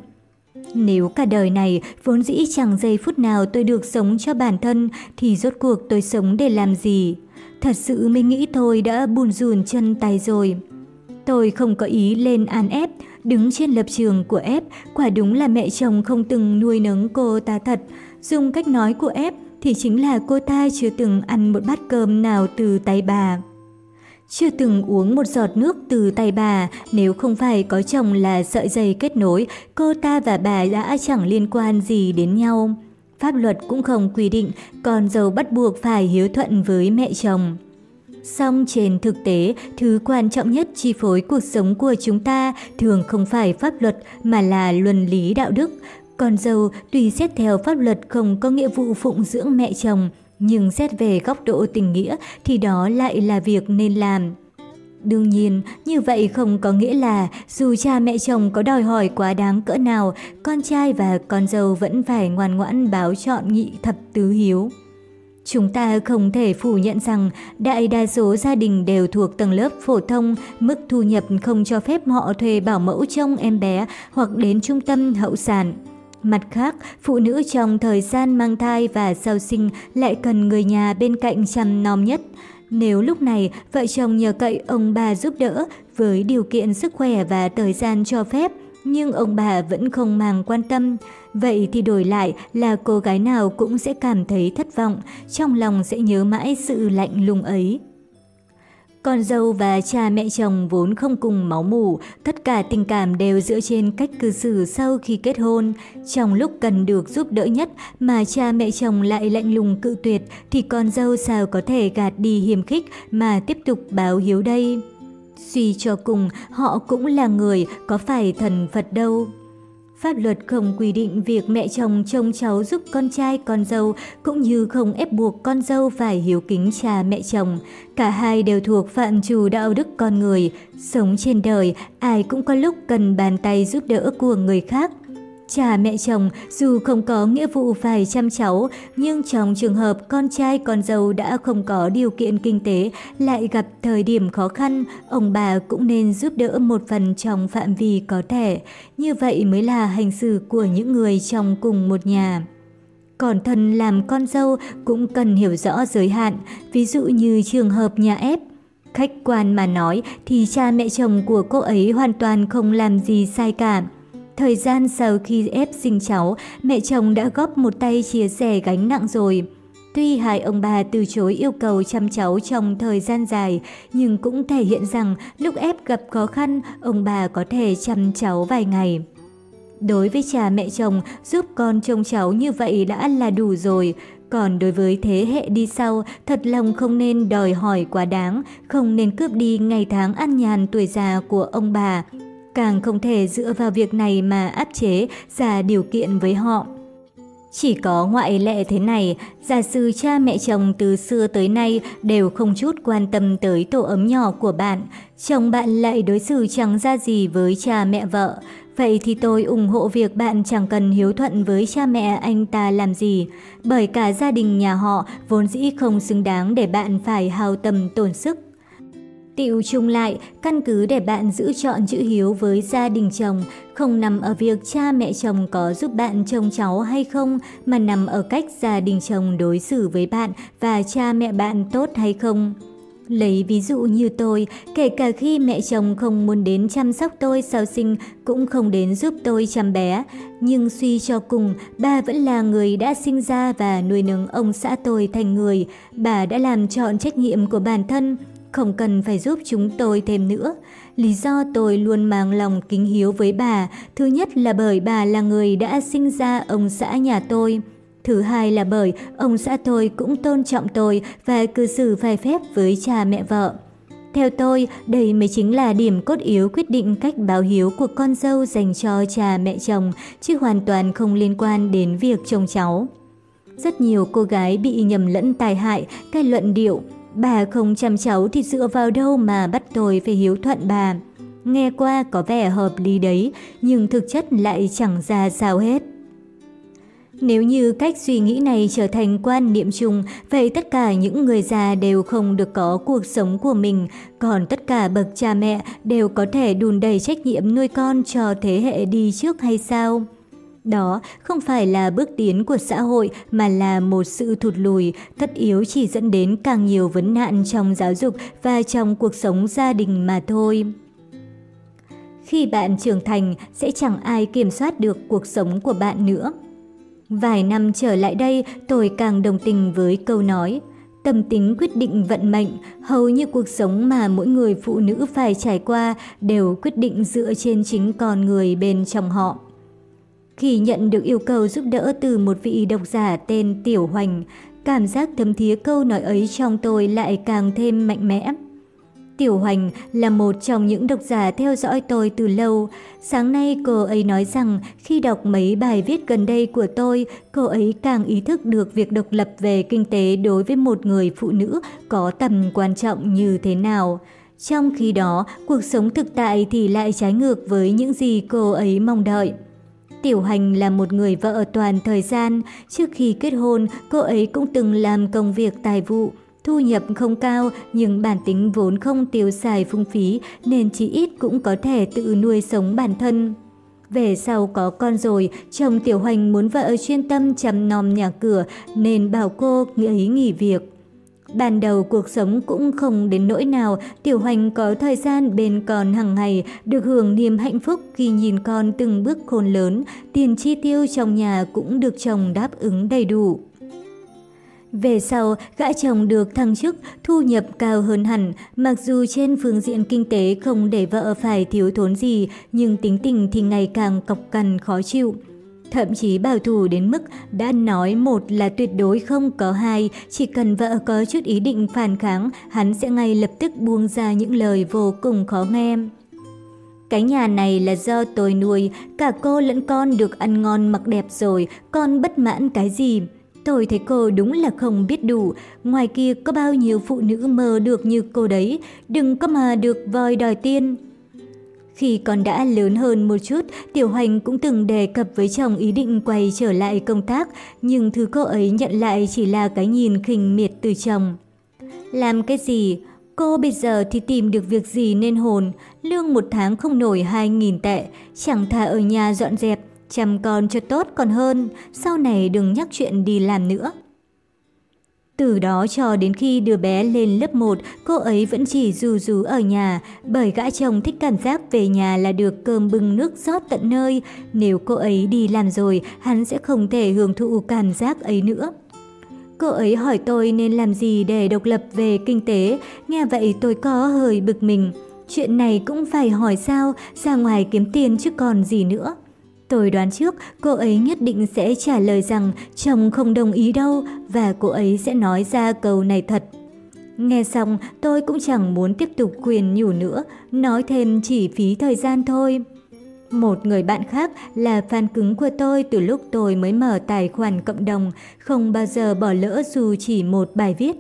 Nếu cả đời này vốn dĩ chẳng giây phút nào tôi được sống cho bản thân thì rốt cuộc tôi sống để làm gì? Thật sự mình nghĩ thôi đã buồn rùn chân tay rồi. Tôi không có ý lên an ép, đứng trên lập trường của ép, quả đúng là mẹ chồng không từng nuôi nấng cô ta thật. Dùng cách nói của ép thì chính là cô ta chưa từng ăn một bát cơm nào từ tay bà. Chưa từng uống một giọt nước từ tay bà, nếu không phải có chồng là sợi dây kết nối, cô ta và bà đã chẳng liên quan gì đến nhau. Pháp luật cũng không quy định con dâu bắt buộc phải hiếu thuận với mẹ chồng. Song trên thực tế, thứ quan trọng nhất chi phối cuộc sống của chúng ta thường không phải pháp luật mà là luân lý đạo đức. Con dâu tùy xét theo pháp luật không có nghĩa vụ phụng dưỡng mẹ chồng, nhưng xét về góc độ tình nghĩa thì đó lại là việc nên làm. Đương nhiên, như vậy không có nghĩa là dù cha mẹ chồng có đòi hỏi quá đáng cỡ nào, con trai và con dâu vẫn phải ngoan ngoãn báo chọn nghị thập tứ hiếu. Chúng ta không thể phủ nhận rằng đại đa số gia đình đều thuộc tầng lớp phổ thông, mức thu nhập không cho phép họ thuê bảo mẫu trông em bé hoặc đến trung tâm hậu sản. Mặt khác, phụ nữ trong thời gian mang thai và sau sinh lại cần người nhà bên cạnh chăm nom nhất. Nếu lúc này vợ chồng nhờ cậy ông bà giúp đỡ với điều kiện sức khỏe và thời gian cho phép, nhưng ông bà vẫn không màng quan tâm, vậy thì đổi lại là cô gái nào cũng sẽ cảm thấy thất vọng, trong lòng sẽ nhớ mãi sự lạnh lùng ấy. Con dâu và cha mẹ chồng vốn không cùng máu mủ, tất cả tình cảm đều dựa trên cách cư xử sau khi kết hôn. Trong lúc cần được giúp đỡ nhất mà cha mẹ chồng lại lạnh lùng cự tuyệt thì con dâu sao có thể gạt đi hiềm khích mà tiếp tục báo hiếu đây. Suy cho cùng, họ cũng là người, có phải thần Phật đâu. Pháp luật không quy định việc mẹ chồng trông cháu giúp con trai con dâu cũng như không ép buộc con dâu phải hiếu kính cha mẹ chồng. Cả hai đều thuộc phạm trù đạo đức con người. Sống trên đời, ai cũng có lúc cần bàn tay giúp đỡ của người khác. Cha mẹ chồng dù không có nghĩa vụ phải chăm cháu, nhưng trong trường hợp con trai con dâu đã không có điều kiện kinh tế, lại gặp thời điểm khó khăn, ông bà cũng nên giúp đỡ một phần trong phạm vi có thể. Như vậy mới là hành xử của những người trong cùng một nhà. Còn thân làm con dâu cũng cần hiểu rõ giới hạn, ví dụ như trường hợp nhà ép. Khách quan mà nói thì cha mẹ chồng của cô ấy hoàn toàn không làm gì sai cả. Thời gian sau khi ép sinh cháu, mẹ chồng đã góp một tay chia sẻ gánh nặng rồi. Tuy hai ông bà từ chối yêu cầu chăm cháu trong thời gian dài, nhưng cũng thể hiện rằng lúc ép gặp khó khăn, ông bà có thể chăm cháu vài ngày. Đối với cha mẹ chồng, giúp con trông cháu như vậy đã là đủ rồi. Còn đối với thế hệ đi sau, thật lòng không nên đòi hỏi quá đáng, không nên cướp đi ngày tháng ăn nhàn tuổi già của ông bà. Càng không thể dựa vào việc này mà áp chế ra điều kiện với họ. Chỉ có ngoại lệ thế này, giả sử cha mẹ chồng từ xưa tới nay đều không chút quan tâm tới tổ ấm nhỏ của bạn, chồng bạn lại đối xử chẳng ra gì với cha mẹ vợ. Vậy thì tôi ủng hộ việc bạn chẳng cần hiếu thuận với cha mẹ anh ta làm gì, bởi cả gia đình nhà họ vốn dĩ không xứng đáng để bạn phải hao tâm tổn sức. Tiệu chung lại, căn cứ để bạn giữ chọn chữ hiếu với gia đình chồng, không nằm ở việc cha mẹ chồng có giúp bạn trông cháu hay không, mà nằm ở cách gia đình chồng đối xử với bạn và cha mẹ bạn tốt hay không. Lấy ví dụ như tôi, kể cả khi mẹ chồng không muốn đến chăm sóc tôi sau sinh cũng không đến giúp tôi chăm bé. Nhưng suy cho cùng, bà vẫn là người đã sinh ra và nuôi nấng ông xã tôi thành người. Bà đã làm chọn trách nhiệm của bản thân, không cần phải giúp chúng tôi thêm nữa. Lý do tôi luôn mang lòng kính hiếu với bà, thứ nhất là bởi bà là người đã sinh ra ông xã nhà tôi. Thứ hai là bởi ông xã tôi cũng tôn trọng tôi và cư xử phải phép với cha mẹ vợ. Theo tôi, đây mới chính là điểm cốt yếu quyết định cách báo hiếu của con dâu dành cho cha mẹ chồng, chứ hoàn toàn không liên quan đến việc chồng cháu. Rất nhiều cô gái bị nhầm lẫn tài hại, cái luận điệu, bà không chăm cháu thì dựa vào đâu mà bắt tôi phải hiếu thuận bà. Nghe qua có vẻ hợp lý đấy, nhưng thực chất lại chẳng ra sao hết. Nếu như cách suy nghĩ này trở thành quan niệm chung, vậy tất cả những người già đều không được có cuộc sống của mình, còn tất cả bậc cha mẹ đều có thể đùn đầy trách nhiệm nuôi con cho thế hệ đi trước hay sao? Đó không phải là bước tiến của xã hội mà là một sự thụt lùi, tất yếu chỉ dẫn đến càng nhiều vấn nạn trong giáo dục và trong cuộc sống gia đình mà thôi. Khi bạn trưởng thành, sẽ chẳng ai kiểm soát được cuộc sống của bạn nữa. Vài năm trở lại đây, tôi càng đồng tình với câu nói Tâm tính quyết định vận mệnh, hầu như cuộc sống mà mỗi người phụ nữ phải trải qua đều quyết định dựa trên chính con người bên trong họ. Khi nhận được yêu cầu giúp đỡ từ một vị độc giả tên Tiểu Hoành, cảm giác thấm thía câu nói ấy trong tôi lại càng thêm mạnh mẽ. Tiểu Hoành là một trong những độc giả theo dõi tôi từ lâu. Sáng nay cô ấy nói rằng khi đọc mấy bài viết gần đây của tôi, cô ấy càng ý thức được việc độc lập về kinh tế đối với một người phụ nữ có tầm quan trọng như thế nào. Trong khi đó, cuộc sống thực tại thì lại trái ngược với những gì cô ấy mong đợi. Tiểu Hành là một người vợ toàn thời gian. Trước khi kết hôn, cô ấy cũng từng làm công việc tài vụ. Thu nhập không cao nhưng bản tính vốn không tiêu xài phung phí nên chỉ ít cũng có thể tự nuôi sống bản thân. Về sau có con rồi, chồng Tiểu Hoành muốn vợ chuyên tâm chăm nom nhà cửa nên bảo cô ấy nghỉ việc. Ban đầu cuộc sống cũng không đến nỗi nào, Tiểu Hoành có thời gian bên con hàng ngày, được hưởng niềm hạnh phúc khi nhìn con từng bước khôn lớn, tiền chi tiêu trong nhà cũng được chồng đáp ứng đầy đủ. Về sau, gã chồng được thăng chức, thu nhập cao hơn hẳn, mặc dù trên phương diện kinh tế không để vợ phải thiếu thốn gì, nhưng tính tình thì ngày càng cọc cằn khó chịu. Thậm chí bảo thủ đến mức đã nói một là tuyệt đối không có hai, chỉ cần vợ có chút ý định phản kháng, hắn sẽ ngay lập tức buông ra những lời vô cùng khó nghe. Cái nhà này là do tôi nuôi, cả cô lẫn con được ăn ngon mặc đẹp rồi, con bất mãn cái gì? Tôi thấy cô đúng là không biết đủ, ngoài kia có bao nhiêu phụ nữ mơ được như cô đấy, đừng có mà được voi đòi tiên. Khi còn đã lớn hơn một chút, Tiểu Hoành cũng từng đề cập với chồng ý định quay trở lại công tác, nhưng thứ cô ấy nhận lại chỉ là cái nhìn khinh miệt từ chồng. Làm cái gì? Cô bây giờ thì tìm được việc gì nên hồn, lương một tháng không nổi 2.000 tệ, chẳng thà ở nhà dọn dẹp, chăm con cho tốt còn hơn, sau này đừng nhắc chuyện đi làm nữa. Từ đó cho đến khi đứa bé lên lớp 1, cô ấy vẫn chỉ rù rú ở nhà, bởi gã chồng thích cảm giác về nhà là được cơm bưng nước rót tận nơi. Nếu cô ấy đi làm rồi, hắn sẽ không thể hưởng thụ cảm giác ấy nữa. Cô ấy hỏi tôi nên làm gì để độc lập về kinh tế, nghe vậy tôi có hơi bực mình. Chuyện này cũng phải hỏi sao, ra ngoài kiếm tiền chứ còn gì nữa. Tôi đoán trước cô ấy nhất định sẽ trả lời rằng chồng không đồng ý đâu và cô ấy sẽ nói ra câu này thật. Nghe xong tôi cũng chẳng muốn tiếp tục quyền nhủ nữa, nói thêm chỉ phí thời gian thôi. Một người bạn khác là fan cứng của tôi từ lúc tôi mới mở tài khoản cộng đồng, không bao giờ bỏ lỡ dù chỉ một bài viết.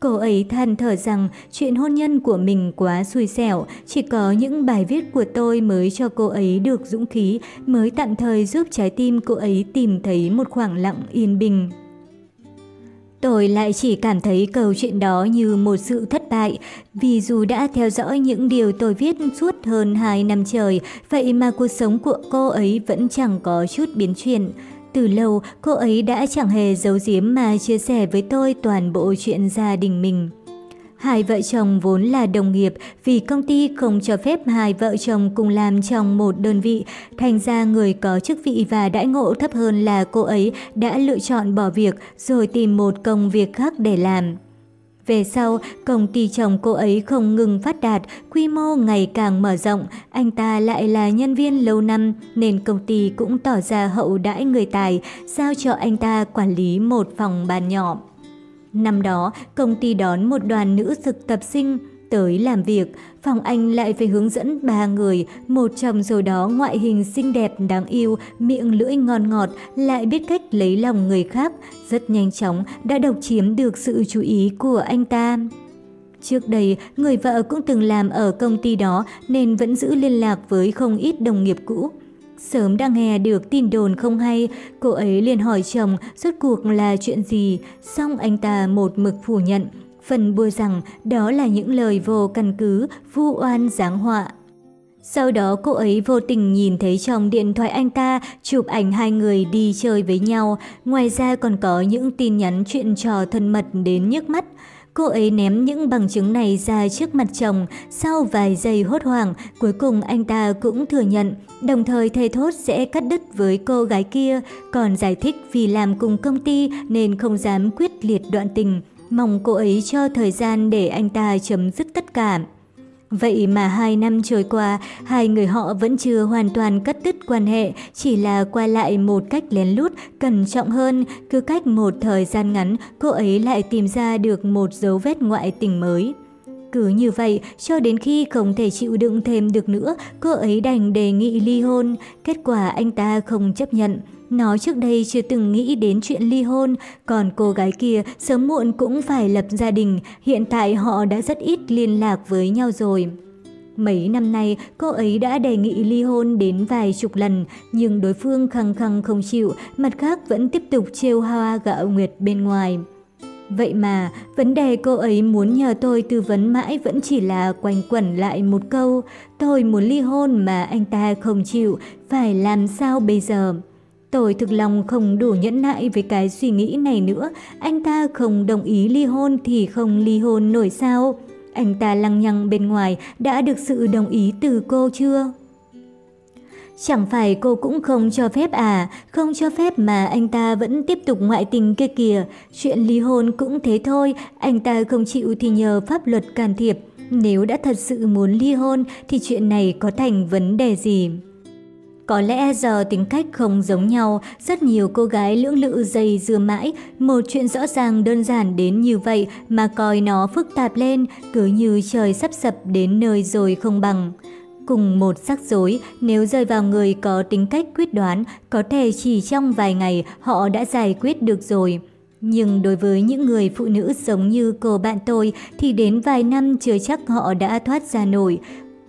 Cô ấy than thở rằng chuyện hôn nhân của mình quá xui xẻo, chỉ có những bài viết của tôi mới cho cô ấy được dũng khí, mới tạm thời giúp trái tim cô ấy tìm thấy một khoảng lặng yên bình. Tôi lại chỉ cảm thấy câu chuyện đó như một sự thất bại, vì dù đã theo dõi những điều tôi viết suốt hơn 2 năm trời, vậy mà cuộc sống của cô ấy vẫn chẳng có chút biến chuyển. Từ lâu, cô ấy đã chẳng hề giấu giếm mà chia sẻ với tôi toàn bộ chuyện gia đình mình. Hai vợ chồng vốn là đồng nghiệp vì công ty không cho phép hai vợ chồng cùng làm trong một đơn vị, thành ra người có chức vị và đãi ngộ thấp hơn là cô ấy đã lựa chọn bỏ việc rồi tìm một công việc khác để làm. Về sau, công ty chồng cô ấy không ngừng phát đạt, quy mô ngày càng mở rộng, anh ta lại là nhân viên lâu năm nên công ty cũng tỏ ra hậu đãi người tài, giao cho anh ta quản lý một phòng bàn nhỏ. Năm đó, công ty đón một đoàn nữ thực tập sinh tới làm việc, phòng anh lại phải hướng dẫn ba người, một chồng số đó ngoại hình xinh đẹp đáng yêu, miệng lưỡi ngon ngọt, lại biết cách lấy lòng người khác, rất nhanh chóng đã độc chiếm được sự chú ý của anh ta. Trước đây, người vợ cũng từng làm ở công ty đó nên vẫn giữ liên lạc với không ít đồng nghiệp cũ. Sớm đã nghe được tin đồn không hay, cô ấy liền hỏi chồng rốt cuộc là chuyện gì, xong anh ta một mực phủ nhận, phần bua rằng đó là những lời vô căn cứ, vu oan giáng họa. Sau đó cô ấy vô tình nhìn thấy trong điện thoại anh ta chụp ảnh hai người đi chơi với nhau, ngoài ra còn có những tin nhắn chuyện trò thân mật đến nhức mắt. Cô ấy ném những bằng chứng này ra trước mặt chồng, sau vài giây hốt hoảng, cuối cùng anh ta cũng thừa nhận, đồng thời thề thốt sẽ cắt đứt với cô gái kia, còn giải thích vì làm cùng công ty nên không dám quyết liệt đoạn tình, mong cô ấy cho thời gian để anh ta chấm dứt tất cả. Vậy mà hai năm trôi qua, hai người họ vẫn chưa hoàn toàn cắt đứt quan hệ, chỉ là qua lại một cách lén lút, cẩn trọng hơn. Cứ cách một thời gian ngắn, cô ấy lại tìm ra được một dấu vết ngoại tình mới. Cứ như vậy, cho đến khi không thể chịu đựng thêm được nữa, cô ấy đành đề nghị ly hôn. Kết quả anh ta không chấp nhận. Nó trước đây chưa từng nghĩ đến chuyện ly hôn, còn cô gái kia sớm muộn cũng phải lập gia đình, hiện tại họ đã rất ít liên lạc với nhau rồi. Mấy năm nay, cô ấy đã đề nghị ly hôn đến vài chục lần, nhưng đối phương khăng khăng không chịu, mặt khác vẫn tiếp tục trêu hoa gạo nguyệt bên ngoài. Vậy mà, vấn đề cô ấy muốn nhờ tôi tư vấn mãi vẫn chỉ là quanh quẩn lại một câu, tôi muốn ly hôn mà anh ta không chịu, phải làm sao bây giờ? Tôi thực lòng không đủ nhẫn nại với cái suy nghĩ này nữa, anh ta không đồng ý ly hôn thì không ly hôn nổi sao? Anh ta lăng nhăng bên ngoài đã được sự đồng ý từ cô chưa? Chẳng phải cô cũng không cho phép à, không cho phép mà anh ta vẫn tiếp tục ngoại tình kia kìa. Chuyện ly hôn cũng thế thôi, anh ta không chịu thì nhờ pháp luật can thiệp. Nếu đã thật sự muốn ly hôn thì chuyện này có thành vấn đề gì? Có lẽ giờ tính cách không giống nhau, rất nhiều cô gái lưỡng lự dày dưa mãi, một chuyện rõ ràng đơn giản đến như vậy mà coi nó phức tạp lên, cứ như trời sắp sập đến nơi rồi không bằng. Cùng một rắc rối, nếu rơi vào người có tính cách quyết đoán, có thể chỉ trong vài ngày họ đã giải quyết được rồi. Nhưng đối với những người phụ nữ giống như cô bạn tôi thì đến vài năm chưa chắc họ đã thoát ra nổi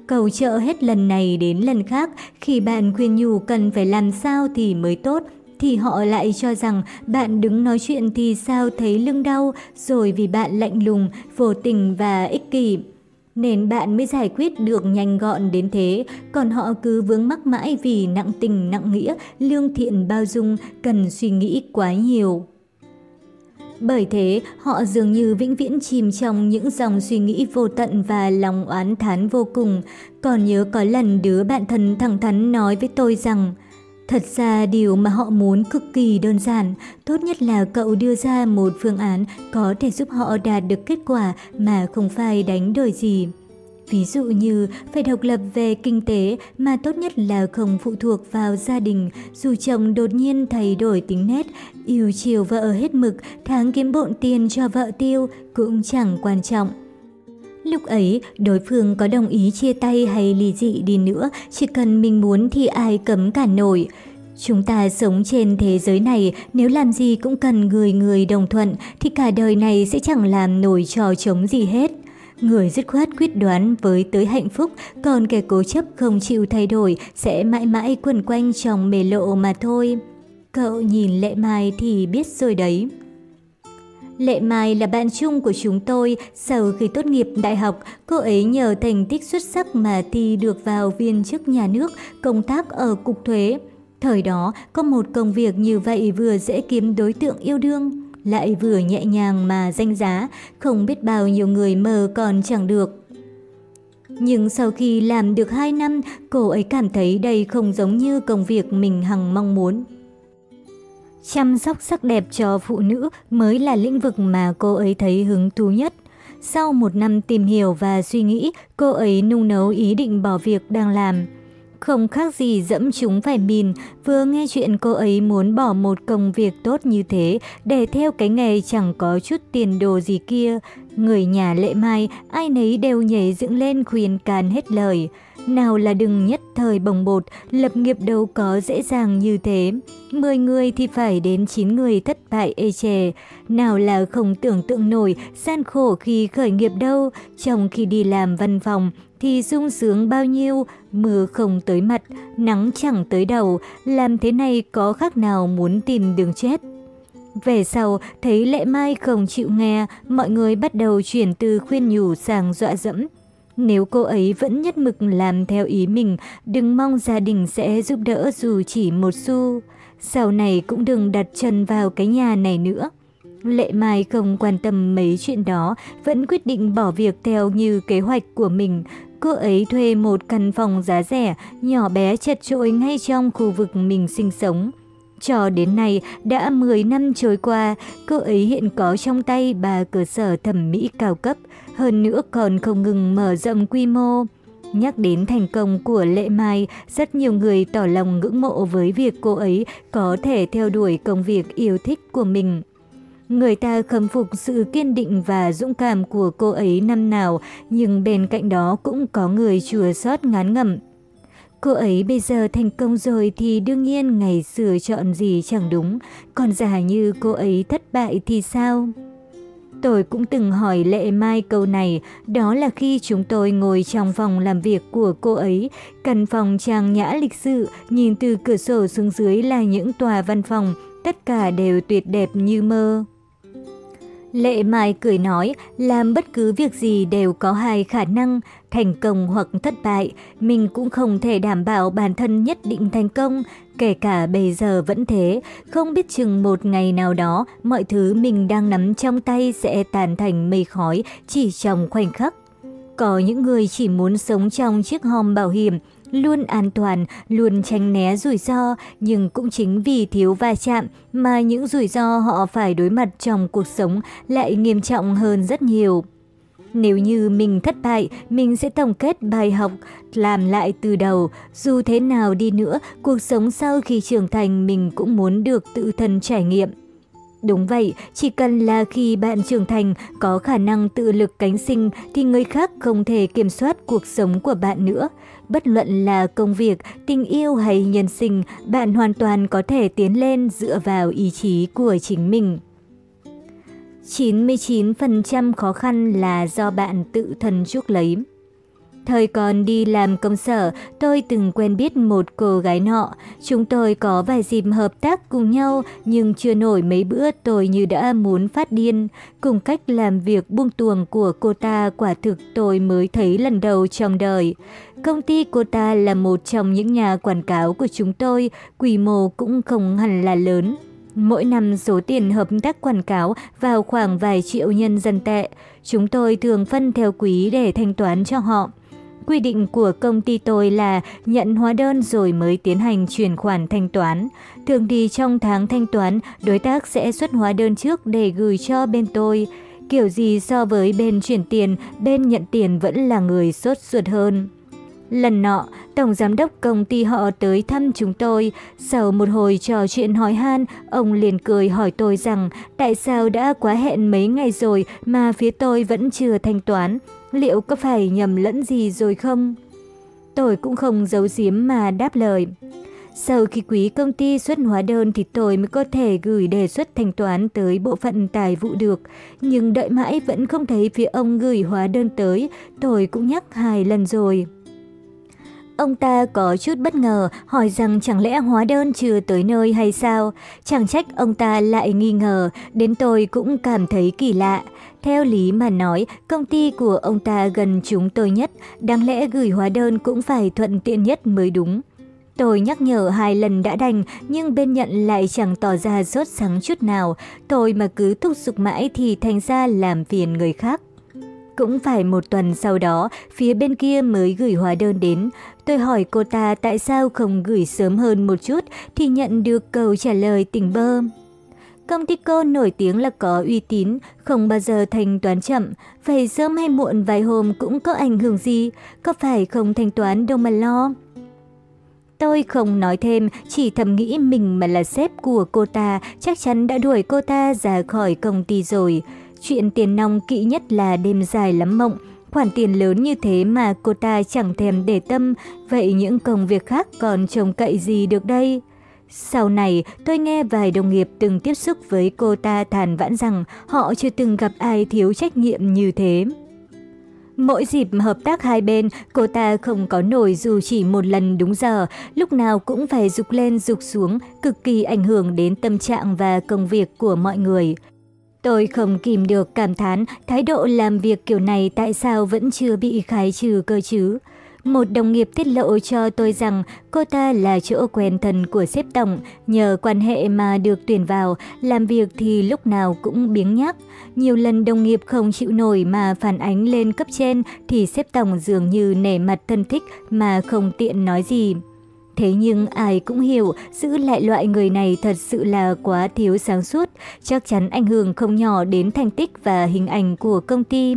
cầu trợ hết lần này đến lần khác, khi bạn khuyên nhủ cần phải làm sao thì mới tốt, thì họ lại cho rằng bạn đứng nói chuyện thì sao thấy lưng đau, rồi vì bạn lạnh lùng, vô tình và ích kỷ. Nên bạn mới giải quyết được nhanh gọn đến thế, còn họ cứ vướng mắc mãi vì nặng tình nặng nghĩa, lương thiện bao dung, cần suy nghĩ quá nhiều. Bởi thế, họ dường như vĩnh viễn chìm trong những dòng suy nghĩ vô tận và lòng oán thán vô cùng. Còn nhớ có lần đứa bạn thân thẳng thắn nói với tôi rằng Thật ra điều mà họ muốn cực kỳ đơn giản, tốt nhất là cậu đưa ra một phương án có thể giúp họ đạt được kết quả mà không phải đánh đổi gì. Ví dụ như phải độc lập về kinh tế mà tốt nhất là không phụ thuộc vào gia đình, dù chồng đột nhiên thay đổi tính nét, yêu chiều vợ hết mực, tháng kiếm bộn tiền cho vợ tiêu cũng chẳng quan trọng. Lúc ấy, đối phương có đồng ý chia tay hay ly dị đi nữa, chỉ cần mình muốn thì ai cấm cả nổi. Chúng ta sống trên thế giới này, nếu làm gì cũng cần người người đồng thuận, thì cả đời này sẽ chẳng làm nổi trò chống gì hết. Người dứt khoát quyết đoán với tới hạnh phúc, còn kẻ cố chấp không chịu thay đổi sẽ mãi mãi quẩn quanh trong mê lộ mà thôi. Cậu nhìn Lệ Mai thì biết rồi đấy. Lệ Mai là bạn chung của chúng tôi. Sau khi tốt nghiệp đại học, cô ấy nhờ thành tích xuất sắc mà thi được vào viên chức nhà nước, công tác ở Cục Thuế. Thời đó, có một công việc như vậy vừa dễ kiếm đối tượng yêu đương, lại vừa nhẹ nhàng mà danh giá, không biết bao nhiêu người mơ còn chẳng được. Nhưng sau khi làm được 2 năm, cô ấy cảm thấy đây không giống như công việc mình hằng mong muốn. Chăm sóc sắc đẹp cho phụ nữ mới là lĩnh vực mà cô ấy thấy hứng thú nhất. Sau một năm tìm hiểu và suy nghĩ, cô ấy nung nấu ý định bỏ việc đang làm. Không khác gì dẫm chúng phải mìn, vừa nghe chuyện cô ấy muốn bỏ một công việc tốt như thế để theo cái nghề chẳng có chút tiền đồ gì kia. Người nhà lệ mai, ai nấy đều nhảy dựng lên khuyên can hết lời. Nào là đừng nhất thời bồng bột, lập nghiệp đâu có dễ dàng như thế. Mười người thì phải đến chín người thất bại ê chề. Nào là không tưởng tượng nổi, gian khổ khi khởi nghiệp đâu. Trong khi đi làm văn phòng thì sung sướng bao nhiêu, mưa không tới mặt, nắng chẳng tới đầu, làm thế này có khác nào muốn tìm đường chết. Về sau, thấy Lệ Mai không chịu nghe, mọi người bắt đầu chuyển từ khuyên nhủ sang dọa dẫm. Nếu cô ấy vẫn nhất mực làm theo ý mình, đừng mong gia đình sẽ giúp đỡ dù chỉ một xu. Sau này cũng đừng đặt chân vào cái nhà này nữa. Lệ Mai không quan tâm mấy chuyện đó, vẫn quyết định bỏ việc theo như kế hoạch của mình. Cô ấy thuê một căn phòng giá rẻ, nhỏ bé chật trội ngay trong khu vực mình sinh sống. Cho đến nay, đã 10 năm trôi qua, cô ấy hiện có trong tay ba cơ sở thẩm mỹ cao cấp, hơn nữa còn không ngừng mở rộng quy mô. Nhắc đến thành công của Lệ Mai, rất nhiều người tỏ lòng ngưỡng mộ với việc cô ấy có thể theo đuổi công việc yêu thích của mình. Người ta khâm phục sự kiên định và dũng cảm của cô ấy năm nào, nhưng bên cạnh đó cũng có người chùa sót ngán ngẩm. Cô ấy bây giờ thành công rồi thì đương nhiên ngày xưa chọn gì chẳng đúng, còn giả như cô ấy thất bại thì sao? Tôi cũng từng hỏi Lệ Mai câu này, đó là khi chúng tôi ngồi trong phòng làm việc của cô ấy. Căn phòng trang nhã lịch sự, nhìn từ cửa sổ xuống dưới là những tòa văn phòng, tất cả đều tuyệt đẹp như mơ. Lệ Mai cười nói, làm bất cứ việc gì đều có hai khả năng, thành công hoặc thất bại. Mình cũng không thể đảm bảo bản thân nhất định thành công, kể cả bây giờ vẫn thế. Không biết chừng một ngày nào đó, mọi thứ mình đang nắm trong tay sẽ tàn thành mây khói chỉ trong khoảnh khắc. Có những người chỉ muốn sống trong chiếc hòm bảo hiểm, luôn an toàn, luôn tránh né rủi ro, nhưng cũng chính vì thiếu va chạm mà những rủi ro họ phải đối mặt trong cuộc sống lại nghiêm trọng hơn rất nhiều. Nếu như mình thất bại, mình sẽ tổng kết bài học, làm lại từ đầu. Dù thế nào đi nữa, cuộc sống sau khi trưởng thành mình cũng muốn được tự thân trải nghiệm. Đúng vậy, chỉ cần là khi bạn trưởng thành có khả năng tự lực cánh sinh thì người khác không thể kiểm soát cuộc sống của bạn nữa. Bất luận là công việc, tình yêu hay nhân sinh, bạn hoàn toàn có thể tiến lên dựa vào ý chí của chính mình. 99% khó khăn là do bạn tự thân chuốc lấy. Thời còn đi làm công sở, tôi từng quen biết một cô gái nọ. Chúng tôi có vài dịp hợp tác cùng nhau, nhưng chưa nổi mấy bữa tôi như đã muốn phát điên. Cùng cách làm việc buông tuồng của cô ta quả thực tôi mới thấy lần đầu trong đời. Công ty cô ta là một trong những nhà quảng cáo của chúng tôi, quy mô cũng không hẳn là lớn. Mỗi năm số tiền hợp tác quảng cáo vào khoảng vài triệu nhân dân tệ. Chúng tôi thường phân theo quý để thanh toán cho họ. Quy định của công ty tôi là nhận hóa đơn rồi mới tiến hành chuyển khoản thanh toán. Thường thì trong tháng thanh toán, đối tác sẽ xuất hóa đơn trước để gửi cho bên tôi. Kiểu gì so với bên chuyển tiền, bên nhận tiền vẫn là người sốt ruột hơn. Lần nọ, Tổng Giám đốc công ty họ tới thăm chúng tôi. Sau một hồi trò chuyện hỏi han, ông liền cười hỏi tôi rằng tại sao đã quá hẹn mấy ngày rồi mà phía tôi vẫn chưa thanh toán. Liệu có phải nhầm lẫn gì rồi không? Tôi cũng không giấu giếm mà đáp lời. Sau khi quý công ty xuất hóa đơn thì tôi mới có thể gửi đề xuất thanh toán tới bộ phận tài vụ được. Nhưng đợi mãi vẫn không thấy phía ông gửi hóa đơn tới, tôi cũng nhắc hai lần rồi. Ông ta có chút bất ngờ, hỏi rằng chẳng lẽ hóa đơn chưa tới nơi hay sao? Chẳng trách ông ta lại nghi ngờ, đến tôi cũng cảm thấy kỳ lạ. Theo lý mà nói, công ty của ông ta gần chúng tôi nhất, đáng lẽ gửi hóa đơn cũng phải thuận tiện nhất mới đúng. Tôi nhắc nhở hai lần đã đành, nhưng bên nhận lại chẳng tỏ ra sốt sáng chút nào. Tôi mà cứ thúc giục mãi thì thành ra làm phiền người khác. Cũng phải một tuần sau đó, phía bên kia mới gửi hóa đơn đến. Tôi hỏi cô ta tại sao không gửi sớm hơn một chút thì nhận được câu trả lời tỉnh bơ. Công ty cô nổi tiếng là có uy tín, không bao giờ thanh toán chậm. Vậy sớm hay muộn vài hôm cũng có ảnh hưởng gì, có phải không thanh toán đâu mà lo. Tôi không nói thêm, chỉ thầm nghĩ mình mà là sếp của cô ta, chắc chắn đã đuổi cô ta ra khỏi công ty rồi. Chuyện tiền nong kỹ nhất là đêm dài lắm mộng. Khoản tiền lớn như thế mà cô ta chẳng thèm để tâm, vậy những công việc khác còn trông cậy gì được đây? Sau này, tôi nghe vài đồng nghiệp từng tiếp xúc với cô ta than vãn rằng họ chưa từng gặp ai thiếu trách nhiệm như thế. Mỗi dịp hợp tác hai bên, cô ta không có nổi dù chỉ một lần đúng giờ, lúc nào cũng phải dục lên dục xuống, cực kỳ ảnh hưởng đến tâm trạng và công việc của mọi người. Tôi không kìm được cảm thán thái độ làm việc kiểu này tại sao vẫn chưa bị khai trừ cơ chứ. Một đồng nghiệp tiết lộ cho tôi rằng cô ta là chỗ quen thân của sếp tổng, nhờ quan hệ mà được tuyển vào, làm việc thì lúc nào cũng biếng nhác. Nhiều lần đồng nghiệp không chịu nổi mà phản ánh lên cấp trên thì sếp tổng dường như nể mặt thân thích mà không tiện nói gì. Thế nhưng ai cũng hiểu, giữ lại loại người này thật sự là quá thiếu sáng suốt, chắc chắn ảnh hưởng không nhỏ đến thành tích và hình ảnh của công ty.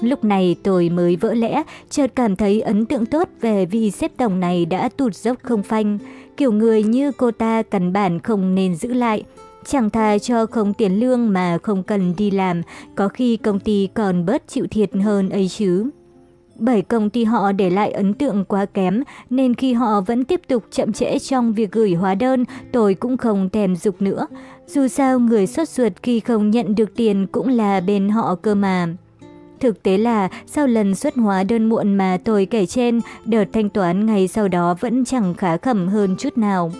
Lúc này tôi mới vỡ lẽ, chợt cảm thấy ấn tượng tốt về vị xếp tổng này đã tụt dốc không phanh. Kiểu người như cô ta cần bản không nên giữ lại. Chẳng thà cho không tiền lương mà không cần đi làm, có khi công ty còn bớt chịu thiệt hơn ấy chứ. Bởi công ty họ để lại ấn tượng quá kém nên khi họ vẫn tiếp tục chậm trễ trong việc gửi hóa đơn, tôi cũng không thèm dục nữa. Dù sao người xuất ruột khi không nhận được tiền cũng là bên họ cơ mà. Thực tế là sau lần xuất hóa đơn muộn mà tôi kể trên, đợt thanh toán ngày sau đó vẫn chẳng khá khẩm hơn chút nào.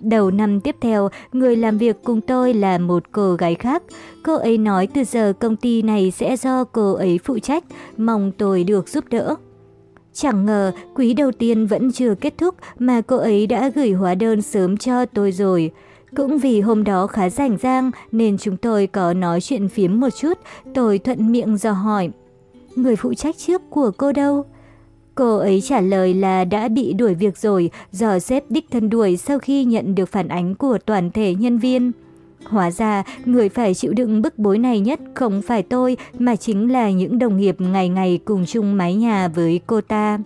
Đầu năm tiếp theo, người làm việc cùng tôi là một cô gái khác. Cô ấy nói từ giờ công ty này sẽ do cô ấy phụ trách, mong tôi được giúp đỡ. Chẳng ngờ, quý đầu tiên vẫn chưa kết thúc mà cô ấy đã gửi hóa đơn sớm cho tôi rồi. Cũng vì hôm đó khá rảnh rang nên chúng tôi có nói chuyện phiếm một chút, tôi thuận miệng dò hỏi. Người phụ trách trước của cô đâu? Cô ấy trả lời là đã bị đuổi việc rồi do sếp đích thân đuổi sau khi nhận được phản ánh của toàn thể nhân viên. Hóa ra, người phải chịu đựng bức bối này nhất không phải tôi mà chính là những đồng nghiệp ngày ngày cùng chung mái nhà với cô ta.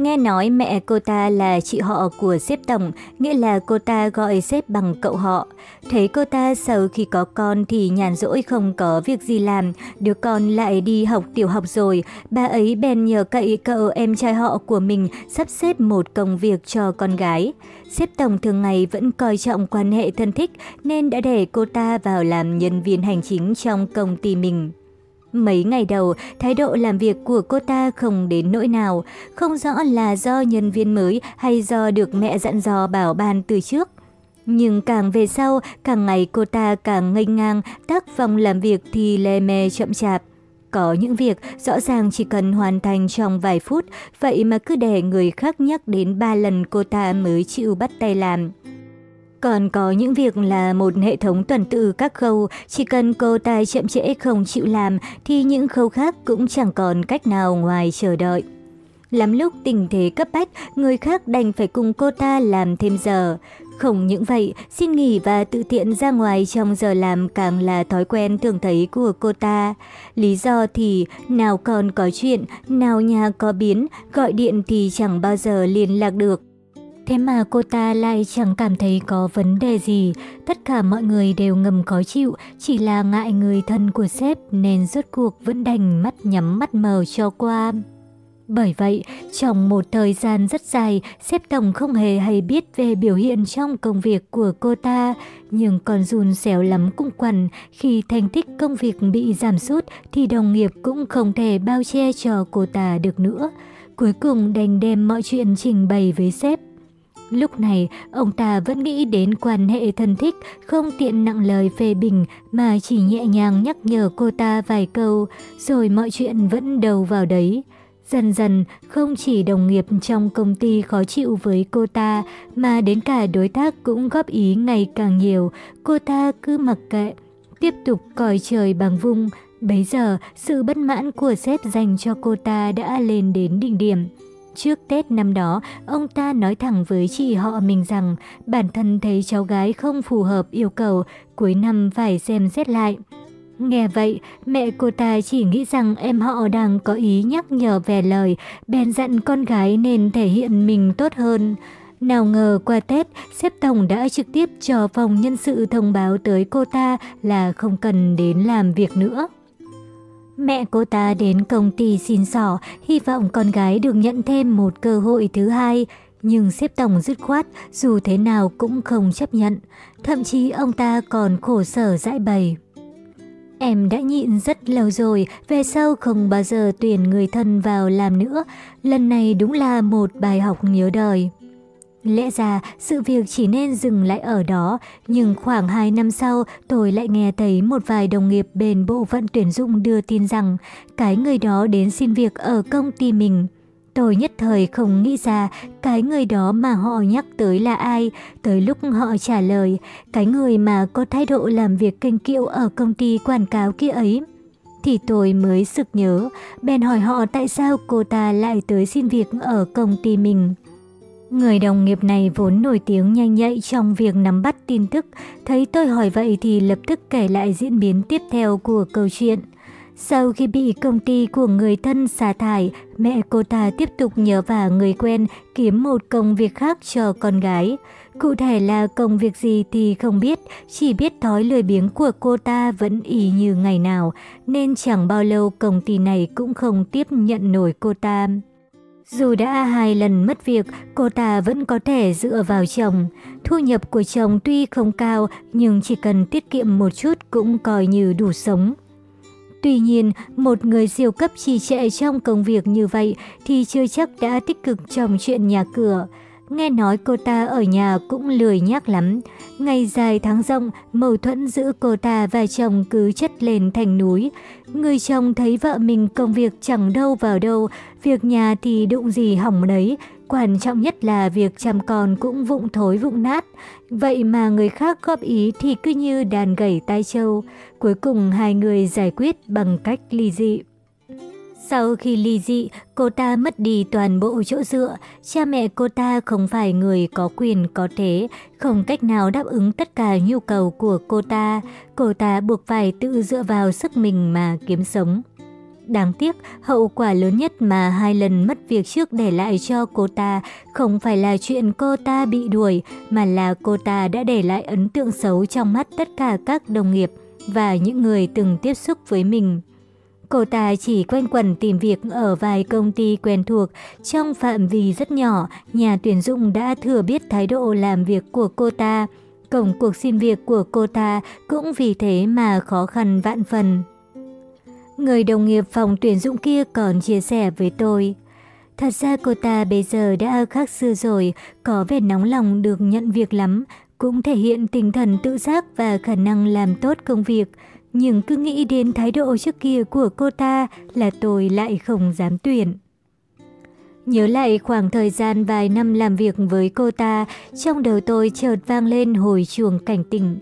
Nghe nói mẹ cô ta là chị họ của xếp tổng, nghĩa là cô ta gọi xếp bằng cậu họ. Thấy cô ta sau khi có con thì nhàn rỗi không có việc gì làm, đứa con lại đi học tiểu học rồi, bà ấy bèn nhờ cậy cậu em trai họ của mình sắp xếp một công việc cho con gái. xếp tổng thường ngày vẫn coi trọng quan hệ thân thích nên đã để cô ta vào làm nhân viên hành chính trong công ty mình. Mấy ngày đầu, thái độ làm việc của cô ta không đến nỗi nào, không rõ là do nhân viên mới hay do được mẹ dặn dò bảo ban từ trước. Nhưng càng về sau, càng ngày cô ta càng ngây ngang, tác phong làm việc thì lè mè chậm chạp. Có những việc rõ ràng chỉ cần hoàn thành trong vài phút, vậy mà cứ để người khác nhắc đến ba lần cô ta mới chịu bắt tay làm. Còn có những việc là một hệ thống tuần tự các khâu, chỉ cần cô ta chậm trễ không chịu làm thì những khâu khác cũng chẳng còn cách nào ngoài chờ đợi. Lắm lúc tình thế cấp bách, người khác đành phải cùng cô ta làm thêm giờ. Không những vậy, xin nghỉ và tự tiện ra ngoài trong giờ làm càng là thói quen thường thấy của cô ta. Lý do thì nào còn có chuyện, nào nhà có biến, gọi điện thì chẳng bao giờ liên lạc được. Thế mà cô ta lại chẳng cảm thấy có vấn đề gì, tất cả mọi người đều ngầm khó chịu, chỉ là ngại người thân của sếp nên rốt cuộc vẫn đành mắt nhắm mắt mờ cho qua. Bởi vậy, trong một thời gian rất dài, sếp tổng không hề hay biết về biểu hiện trong công việc của cô ta, nhưng còn run xéo lắm cũng quằn, khi thành tích công việc bị giảm sút thì đồng nghiệp cũng không thể bao che cho cô ta được nữa. Cuối cùng đành đem mọi chuyện trình bày với sếp. Lúc này, ông ta vẫn nghĩ đến quan hệ thân thích, không tiện nặng lời phê bình mà chỉ nhẹ nhàng nhắc nhở cô ta vài câu, rồi mọi chuyện vẫn đầu vào đấy. Dần dần, không chỉ đồng nghiệp trong công ty khó chịu với cô ta, mà đến cả đối tác cũng góp ý ngày càng nhiều, cô ta cứ mặc kệ, tiếp tục còi trời bằng vung. Bấy giờ, sự bất mãn của sếp dành cho cô ta đã lên đến đỉnh điểm. Trước Tết năm đó, ông ta nói thẳng với chị họ mình rằng bản thân thấy cháu gái không phù hợp yêu cầu, cuối năm phải xem xét lại. Nghe vậy, mẹ cô ta chỉ nghĩ rằng em họ đang có ý nhắc nhở về lời, bèn dặn con gái nên thể hiện mình tốt hơn. Nào ngờ qua Tết, xếp tổng đã trực tiếp cho phòng nhân sự thông báo tới cô ta là không cần đến làm việc nữa. Mẹ cô ta đến công ty xin sỏ, hy vọng con gái được nhận thêm một cơ hội thứ hai. Nhưng xếp tổng dứt khoát, dù thế nào cũng không chấp nhận. Thậm chí ông ta còn khổ sở giải bày. Em đã nhịn rất lâu rồi, về sau không bao giờ tuyển người thân vào làm nữa. Lần này đúng là một bài học nhớ đời. Lẽ ra sự việc chỉ nên dừng lại ở đó, nhưng khoảng 2 năm sau tôi lại nghe thấy một vài đồng nghiệp bên bộ phận tuyển dụng đưa tin rằng cái người đó đến xin việc ở công ty mình. Tôi nhất thời không nghĩ ra cái người đó mà họ nhắc tới là ai, tới lúc họ trả lời, cái người mà có thái độ làm việc kênh kiệu ở công ty quảng cáo kia ấy. Thì tôi mới sực nhớ, bèn hỏi họ tại sao cô ta lại tới xin việc ở công ty mình. Người đồng nghiệp này vốn nổi tiếng nhanh nhạy trong việc nắm bắt tin tức, thấy tôi hỏi vậy thì lập tức kể lại diễn biến tiếp theo của câu chuyện. Sau khi bị công ty của người thân xả thải, mẹ cô ta tiếp tục nhờ vả người quen kiếm một công việc khác cho con gái. Cụ thể là công việc gì thì không biết, chỉ biết thói lười biếng của cô ta vẫn y như ngày nào, nên chẳng bao lâu công ty này cũng không tiếp nhận nổi cô ta. Dù đã hai lần mất việc, cô ta vẫn có thể dựa vào chồng. Thu nhập của chồng tuy không cao, nhưng chỉ cần tiết kiệm một chút cũng coi như đủ sống. Tuy nhiên, một người siêu cấp trì trệ trong công việc như vậy thì chưa chắc đã tích cực trong chuyện nhà cửa. Nghe nói cô ta ở nhà cũng lười nhác lắm. Ngày dài tháng rộng, mâu thuẫn giữa cô ta và chồng cứ chất lên thành núi. Người chồng thấy vợ mình công việc chẳng đâu vào đâu, việc nhà thì đụng gì hỏng đấy. Quan trọng nhất là việc chăm con cũng vụng thối vụng nát. Vậy mà người khác góp ý thì cứ như đàn gầy tai trâu. Cuối cùng hai người giải quyết bằng cách ly dị. Sau khi ly dị, cô ta mất đi toàn bộ chỗ dựa. Cha mẹ cô ta không phải người có quyền có thế, không cách nào đáp ứng tất cả nhu cầu của cô ta. Cô ta buộc phải tự dựa vào sức mình mà kiếm sống. Đáng tiếc, hậu quả lớn nhất mà hai lần mất việc trước để lại cho cô ta không phải là chuyện cô ta bị đuổi, mà là cô ta đã để lại ấn tượng xấu trong mắt tất cả các đồng nghiệp và những người từng tiếp xúc với mình. Cô ta chỉ quanh quẩn tìm việc ở vài công ty quen thuộc, trong phạm vi rất nhỏ, nhà tuyển dụng đã thừa biết thái độ làm việc của cô ta. Cổng cuộc xin việc của cô ta cũng vì thế mà khó khăn vạn phần. Người đồng nghiệp phòng tuyển dụng kia còn chia sẻ với tôi. Thật ra cô ta bây giờ đã khác xưa rồi, có vẻ nóng lòng được nhận việc lắm, cũng thể hiện tinh thần tự giác và khả năng làm tốt công việc. Nhưng cứ nghĩ đến thái độ trước kia của cô ta là tôi lại không dám tuyển. Nhớ lại khoảng thời gian vài năm làm việc với cô ta, trong đầu tôi chợt vang lên hồi chuồng cảnh tỉnh.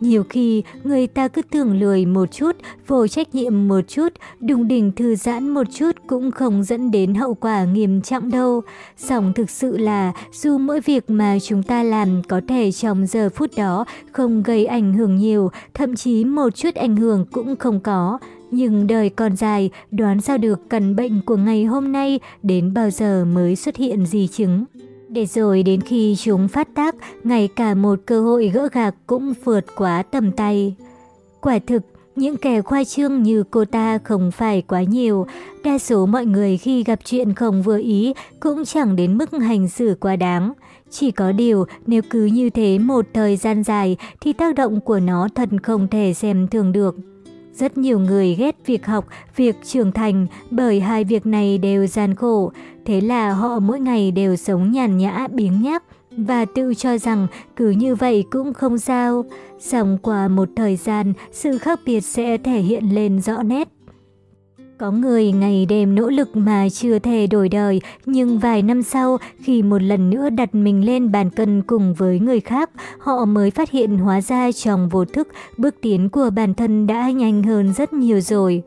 Nhiều khi người ta cứ tưởng lười một chút, vô trách nhiệm một chút, đùng đỉnh thư giãn một chút cũng không dẫn đến hậu quả nghiêm trọng đâu. Sòng thực sự là dù mỗi việc mà chúng ta làm có thể trong giờ phút đó không gây ảnh hưởng nhiều, thậm chí một chút ảnh hưởng cũng không có. Nhưng đời còn dài, đoán sao được căn bệnh của ngày hôm nay đến bao giờ mới xuất hiện di chứng. Để rồi đến khi chúng phát tác, ngay cả một cơ hội gỡ gạc cũng vượt quá tầm tay. Quả thực, những kẻ khoai trương như cô ta không phải quá nhiều. Đa số mọi người khi gặp chuyện không vừa ý cũng chẳng đến mức hành xử quá đáng. Chỉ có điều nếu cứ như thế một thời gian dài thì tác động của nó thật không thể xem thường được. Rất nhiều người ghét việc học, việc trưởng thành bởi hai việc này đều gian khổ. Thế là họ mỗi ngày đều sống nhàn nhã biếng nhác và tự cho rằng cứ như vậy cũng không sao. Xong qua một thời gian, sự khác biệt sẽ thể hiện lên rõ nét. Có người ngày đêm nỗ lực mà chưa thể đổi đời, nhưng vài năm sau, khi một lần nữa đặt mình lên bàn cân cùng với người khác, họ mới phát hiện hóa ra trong vô thức, bước tiến của bản thân đã nhanh hơn rất nhiều rồi.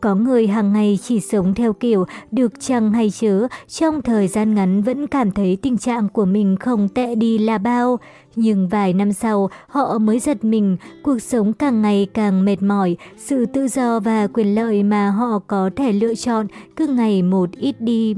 Có người hàng ngày chỉ sống theo kiểu được chăng hay chớ, trong thời gian ngắn vẫn cảm thấy tình trạng của mình không tệ đi là bao. Nhưng vài năm sau, họ mới giật mình, cuộc sống càng ngày càng mệt mỏi, sự tự do và quyền lợi mà họ có thể lựa chọn cứ ngày một ít đi.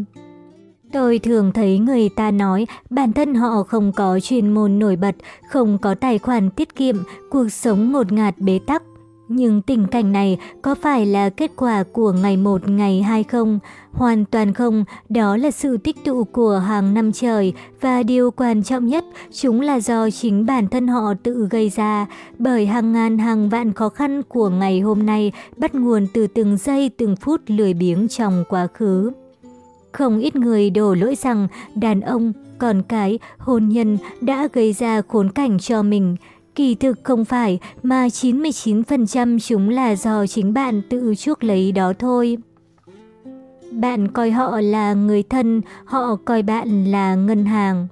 Tôi thường thấy người ta nói bản thân họ không có chuyên môn nổi bật, không có tài khoản tiết kiệm, cuộc sống ngột ngạt bế tắc. Nhưng tình cảnh này có phải là kết quả của ngày một ngày hai không? Hoàn toàn không, đó là sự tích tụ của hàng năm trời và điều quan trọng nhất, chúng là do chính bản thân họ tự gây ra, bởi hàng ngàn hàng vạn khó khăn của ngày hôm nay bắt nguồn từ từng giây từng phút lười biếng trong quá khứ. Không ít người đổ lỗi rằng đàn ông, con cái, hôn nhân đã gây ra khốn cảnh cho mình, Kỳ thực không phải, mà 99% chúng là do chính bạn tự chuốc lấy đó thôi. Bạn coi họ là người thân, họ coi bạn là ngân hàng.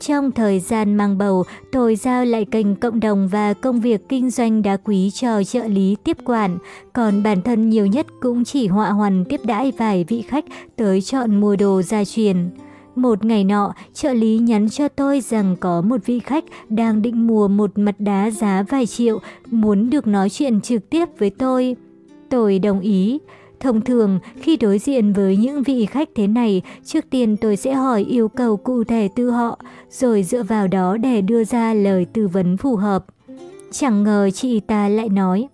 Trong thời gian mang bầu, tôi giao lại kênh cộng đồng và công việc kinh doanh đá quý cho trợ lý tiếp quản, còn bản thân nhiều nhất cũng chỉ họa hoàn tiếp đãi vài vị khách tới chọn mua đồ gia truyền. Một ngày nọ, trợ lý nhắn cho tôi rằng có một vị khách đang định mua một mặt đá giá vài triệu, muốn được nói chuyện trực tiếp với tôi. Tôi đồng ý. Thông thường, khi đối diện với những vị khách thế này, trước tiên tôi sẽ hỏi yêu cầu cụ thể từ họ, rồi dựa vào đó để đưa ra lời tư vấn phù hợp. Chẳng ngờ chị ta lại nói,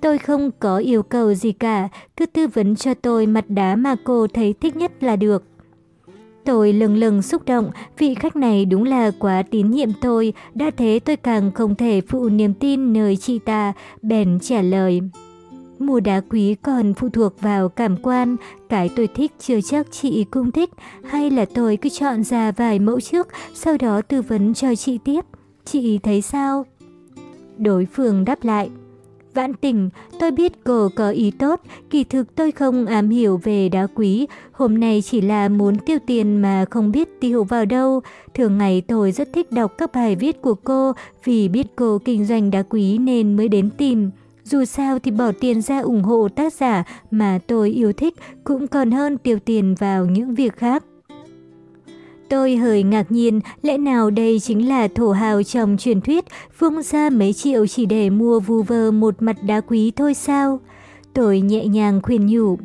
Tôi không có yêu cầu gì cả, cứ tư vấn cho tôi mặt đá mà cô thấy thích nhất là được. Tôi lừng lừng xúc động, vị khách này đúng là quá tín nhiệm tôi, đã thế tôi càng không thể phụ niềm tin nơi chị ta, bèn trả lời. Mua đá quý còn phụ thuộc vào cảm quan, cái tôi thích chưa chắc chị cũng thích, hay là tôi cứ chọn ra vài mẫu trước, sau đó tư vấn cho chị tiếp. Chị thấy sao? Đối phương đáp lại. Vãn tỉnh, tôi biết cô có ý tốt, kỳ thực tôi không ám hiểu về đá quý, hôm nay chỉ là muốn tiêu tiền mà không biết tiêu vào đâu. Thường ngày tôi rất thích đọc các bài viết của cô, vì biết cô kinh doanh đá quý nên mới đến tìm. Dù sao thì bỏ tiền ra ủng hộ tác giả mà tôi yêu thích cũng còn hơn tiêu tiền vào những việc khác. Tôi hơi ngạc nhiên, lẽ nào đây chính là thổ hào trong truyền thuyết, vung ra mấy triệu chỉ để mua vù vơ một mặt đá quý thôi sao? Tôi nhẹ nhàng khuyên nhủ.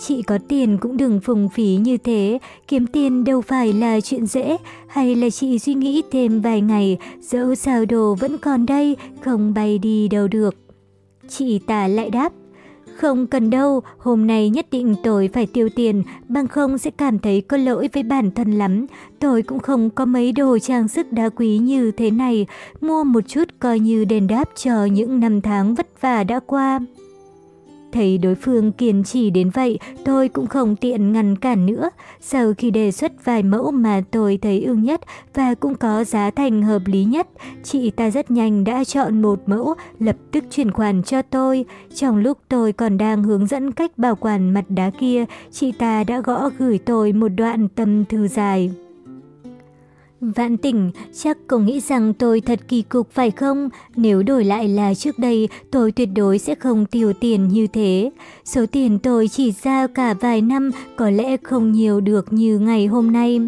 Chị có tiền cũng đừng phung phí như thế, kiếm tiền đâu phải là chuyện dễ, hay là chị suy nghĩ thêm vài ngày, dẫu sao đồ vẫn còn đây, không bay đi đâu được. Chị ta lại đáp, không cần đâu, hôm nay nhất định tôi phải tiêu tiền, bằng không sẽ cảm thấy có lỗi với bản thân lắm. Tôi cũng không có mấy đồ trang sức đá quý như thế này, mua một chút coi như đền đáp cho những năm tháng vất vả đã qua. Thấy đối phương kiên trì đến vậy, tôi cũng không tiện ngăn cản nữa. Sau khi đề xuất vài mẫu mà tôi thấy ưng nhất và cũng có giá thành hợp lý nhất, chị ta rất nhanh đã chọn một mẫu, lập tức chuyển khoản cho tôi. Trong lúc tôi còn đang hướng dẫn cách bảo quản mặt đá kia, chị ta đã gõ gửi tôi một đoạn tâm thư dài. Vạn tỉnh, chắc cậu nghĩ rằng tôi thật kỳ cục phải không? Nếu đổi lại là trước đây, tôi tuyệt đối sẽ không tiêu tiền như thế. Số tiền tôi chỉ ra cả vài năm có lẽ không nhiều được như ngày hôm nay.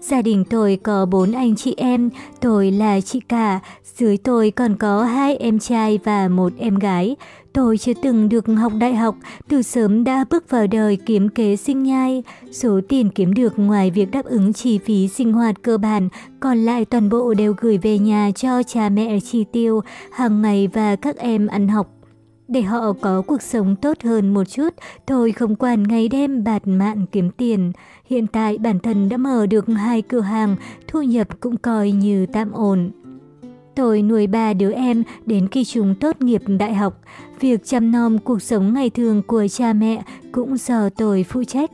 Gia đình tôi có bốn anh chị em, tôi là chị cả, dưới tôi còn có hai em trai và một em gái. Tôi chưa từng được học đại học, từ sớm đã bước vào đời kiếm kế sinh nhai. Số tiền kiếm được ngoài việc đáp ứng chi phí sinh hoạt cơ bản, còn lại toàn bộ đều gửi về nhà cho cha mẹ chi tiêu, hàng ngày và các em ăn học. Để họ có cuộc sống tốt hơn một chút, tôi không quản ngày đêm bạt mạng kiếm tiền. Hiện tại bản thân đã mở được hai cửa hàng, thu nhập cũng coi như tạm ổn. Tôi nuôi ba đứa em đến khi chúng tốt nghiệp đại học. Việc chăm nom cuộc sống ngày thường của cha mẹ cũng do tôi phụ trách.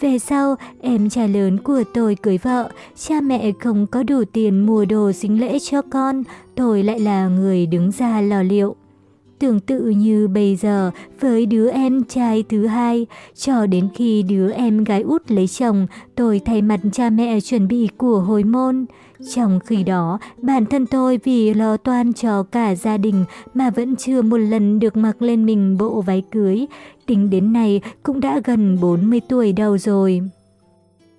Về sau, em trai lớn của tôi cưới vợ, cha mẹ không có đủ tiền mua đồ sinh lễ cho con, tôi lại là người đứng ra lo liệu. Tương tự như bây giờ với đứa em trai thứ hai, cho đến khi đứa em gái út lấy chồng, tôi thay mặt cha mẹ chuẩn bị của hồi môn. Trong khi đó, bản thân tôi vì lo toan cho cả gia đình mà vẫn chưa một lần được mặc lên mình bộ váy cưới. Tính đến nay cũng đã gần 40 tuổi đầu rồi.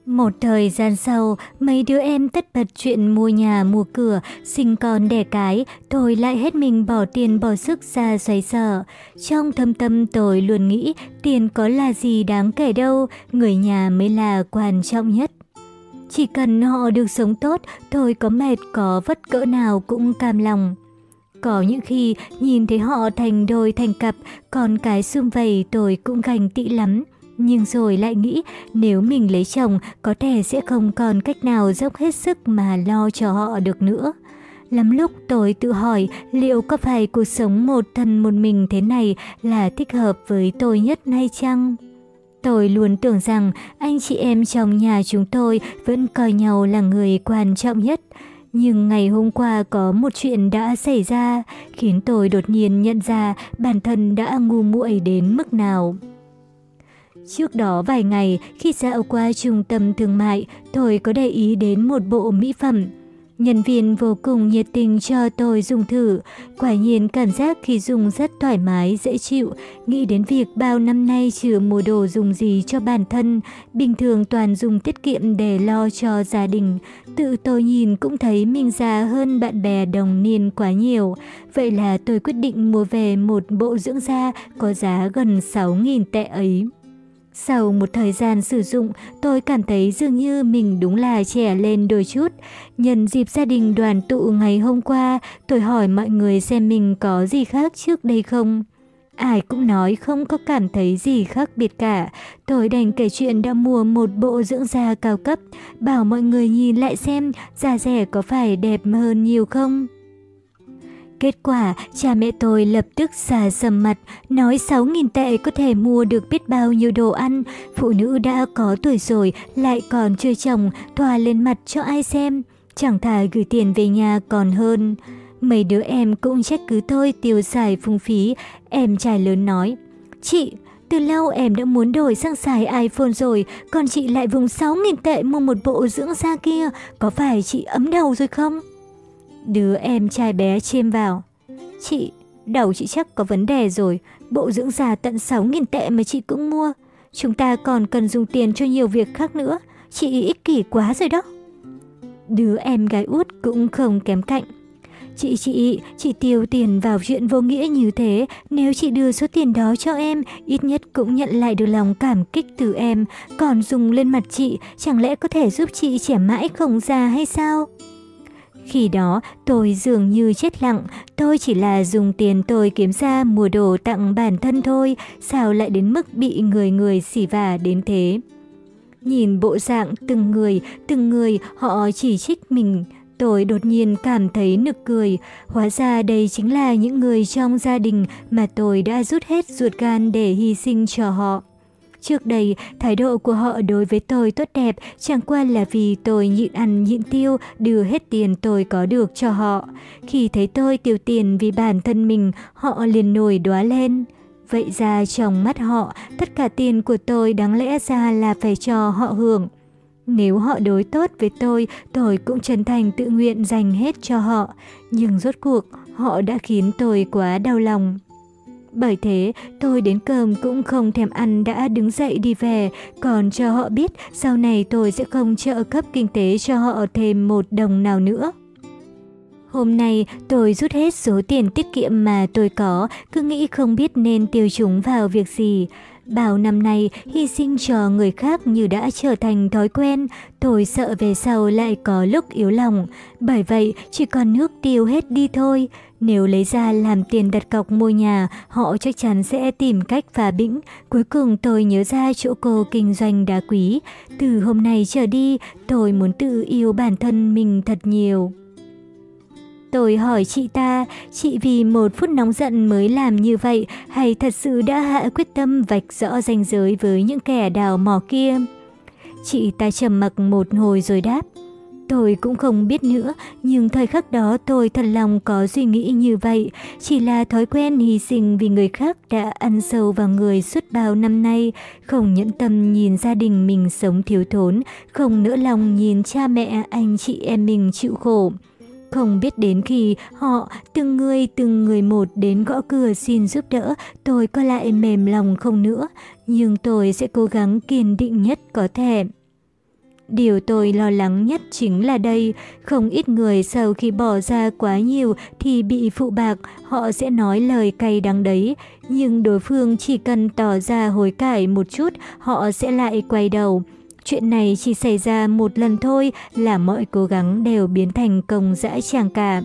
Một thời gian sau, mấy đứa em tất bật chuyện mua nhà mua cửa, sinh con đẻ cái, tôi lại hết mình bỏ tiền bỏ sức ra xoay sở. Trong thâm tâm tôi luôn nghĩ tiền có là gì đáng kể đâu, người nhà mới là quan trọng nhất. Chỉ cần họ được sống tốt, tôi có mệt có vất cỡ nào cũng cam lòng. Có những khi nhìn thấy họ thành đôi thành cặp, còn cái xung vầy tôi cũng gành tị lắm. Nhưng rồi lại nghĩ nếu mình lấy chồng có thể sẽ không còn cách nào dốc hết sức mà lo cho họ được nữa. Lắm lúc tôi tự hỏi liệu có phải cuộc sống một thân một mình thế này là thích hợp với tôi nhất hay chăng? Tôi luôn tưởng rằng anh chị em trong nhà chúng tôi vẫn coi nhau là người quan trọng nhất. Nhưng ngày hôm qua có một chuyện đã xảy ra, khiến tôi đột nhiên nhận ra bản thân đã ngu muội đến mức nào. Trước đó vài ngày, khi dạo qua trung tâm thương mại, tôi có để ý đến một bộ mỹ phẩm. Nhân viên vô cùng nhiệt tình cho tôi dùng thử. Quả nhiên cảm giác khi dùng rất thoải mái, dễ chịu. Nghĩ đến việc bao năm nay chưa mua đồ dùng gì cho bản thân. Bình thường toàn dùng tiết kiệm để lo cho gia đình. Tự tôi nhìn cũng thấy mình già hơn bạn bè đồng niên quá nhiều. Vậy là tôi quyết định mua về một bộ dưỡng da có giá gần 6.000 tệ ấy. Sau một thời gian sử dụng, tôi cảm thấy dường như mình đúng là trẻ lên đôi chút. Nhân dịp gia đình đoàn tụ ngày hôm qua, tôi hỏi mọi người xem mình có gì khác trước đây không. Ai cũng nói không có cảm thấy gì khác biệt cả. Tôi đành kể chuyện đã mua một bộ dưỡng da cao cấp, bảo mọi người nhìn lại xem da rẻ có phải đẹp hơn nhiều không. Kết quả, cha mẹ tôi lập tức xà sầm mặt, nói 6.000 tệ có thể mua được biết bao nhiêu đồ ăn. Phụ nữ đã có tuổi rồi, lại còn chưa chồng, thoa lên mặt cho ai xem. Chẳng thà gửi tiền về nhà còn hơn. Mấy đứa em cũng trách cứ tôi tiêu xài phung phí. Em trai lớn nói, Chị, từ lâu em đã muốn đổi sang xài iPhone rồi, còn chị lại vùng 6.000 tệ mua một bộ dưỡng da kia, có phải chị ấm đầu rồi không? Đứa em trai bé chêm vào. Chị, đầu chị chắc có vấn đề rồi, bộ dưỡng già tận 6.000 tệ mà chị cũng mua. Chúng ta còn cần dùng tiền cho nhiều việc khác nữa, chị ích kỷ quá rồi đó. Đứa em gái út cũng không kém cạnh. Chị chị, chị tiêu tiền vào chuyện vô nghĩa như thế, nếu chị đưa số tiền đó cho em, ít nhất cũng nhận lại được lòng cảm kích từ em, còn dùng lên mặt chị, chẳng lẽ có thể giúp chị trẻ mãi không già hay sao? Khi đó, tôi dường như chết lặng, tôi chỉ là dùng tiền tôi kiếm ra mua đồ tặng bản thân thôi, sao lại đến mức bị người người xỉ vả đến thế. Nhìn bộ dạng từng người, từng người họ chỉ trích mình, tôi đột nhiên cảm thấy nực cười. Hóa ra đây chính là những người trong gia đình mà tôi đã rút hết ruột gan để hy sinh cho họ. Trước đây, thái độ của họ đối với tôi tốt đẹp chẳng qua là vì tôi nhịn ăn nhịn tiêu đưa hết tiền tôi có được cho họ. Khi thấy tôi tiêu tiền vì bản thân mình, họ liền nổi đóa lên. Vậy ra trong mắt họ, tất cả tiền của tôi đáng lẽ ra là phải cho họ hưởng. Nếu họ đối tốt với tôi, tôi cũng chân thành tự nguyện dành hết cho họ. Nhưng rốt cuộc, họ đã khiến tôi quá đau lòng. Bởi thế, tôi đến cơm cũng không thèm ăn đã đứng dậy đi về, còn cho họ biết sau này tôi sẽ không trợ cấp kinh tế cho họ thêm một đồng nào nữa. Hôm nay tôi rút hết số tiền tiết kiệm mà tôi có, cứ nghĩ không biết nên tiêu chúng vào việc gì. Bao năm nay, hy sinh cho người khác như đã trở thành thói quen, tôi sợ về sau lại có lúc yếu lòng. Bởi vậy, chỉ còn nước tiêu hết đi thôi. Nếu lấy ra làm tiền đặt cọc mua nhà, họ chắc chắn sẽ tìm cách phá bĩnh. Cuối cùng tôi nhớ ra chỗ cô kinh doanh đá quý. Từ hôm nay trở đi, tôi muốn tự yêu bản thân mình thật nhiều. Tôi hỏi chị ta, chị vì một phút nóng giận mới làm như vậy hay thật sự đã hạ quyết tâm vạch rõ ranh giới với những kẻ đào mỏ kia? Chị ta trầm mặc một hồi rồi đáp. Tôi cũng không biết nữa, nhưng thời khắc đó tôi thật lòng có suy nghĩ như vậy. Chỉ là thói quen hy sinh vì người khác đã ăn sâu vào người suốt bao năm nay, không nhẫn tâm nhìn gia đình mình sống thiếu thốn, không nỡ lòng nhìn cha mẹ, anh chị em mình chịu khổ. Không biết đến khi họ từng người từng người một đến gõ cửa xin giúp đỡ, tôi có lại mềm lòng không nữa, nhưng tôi sẽ cố gắng kiên định nhất có thể. Điều tôi lo lắng nhất chính là đây, không ít người sau khi bỏ ra quá nhiều thì bị phụ bạc, họ sẽ nói lời cay đắng đấy, nhưng đối phương chỉ cần tỏ ra hối cải một chút, họ sẽ lại quay đầu. Chuyện này chỉ xảy ra một lần thôi là mọi cố gắng đều biến thành công dã tràng cả.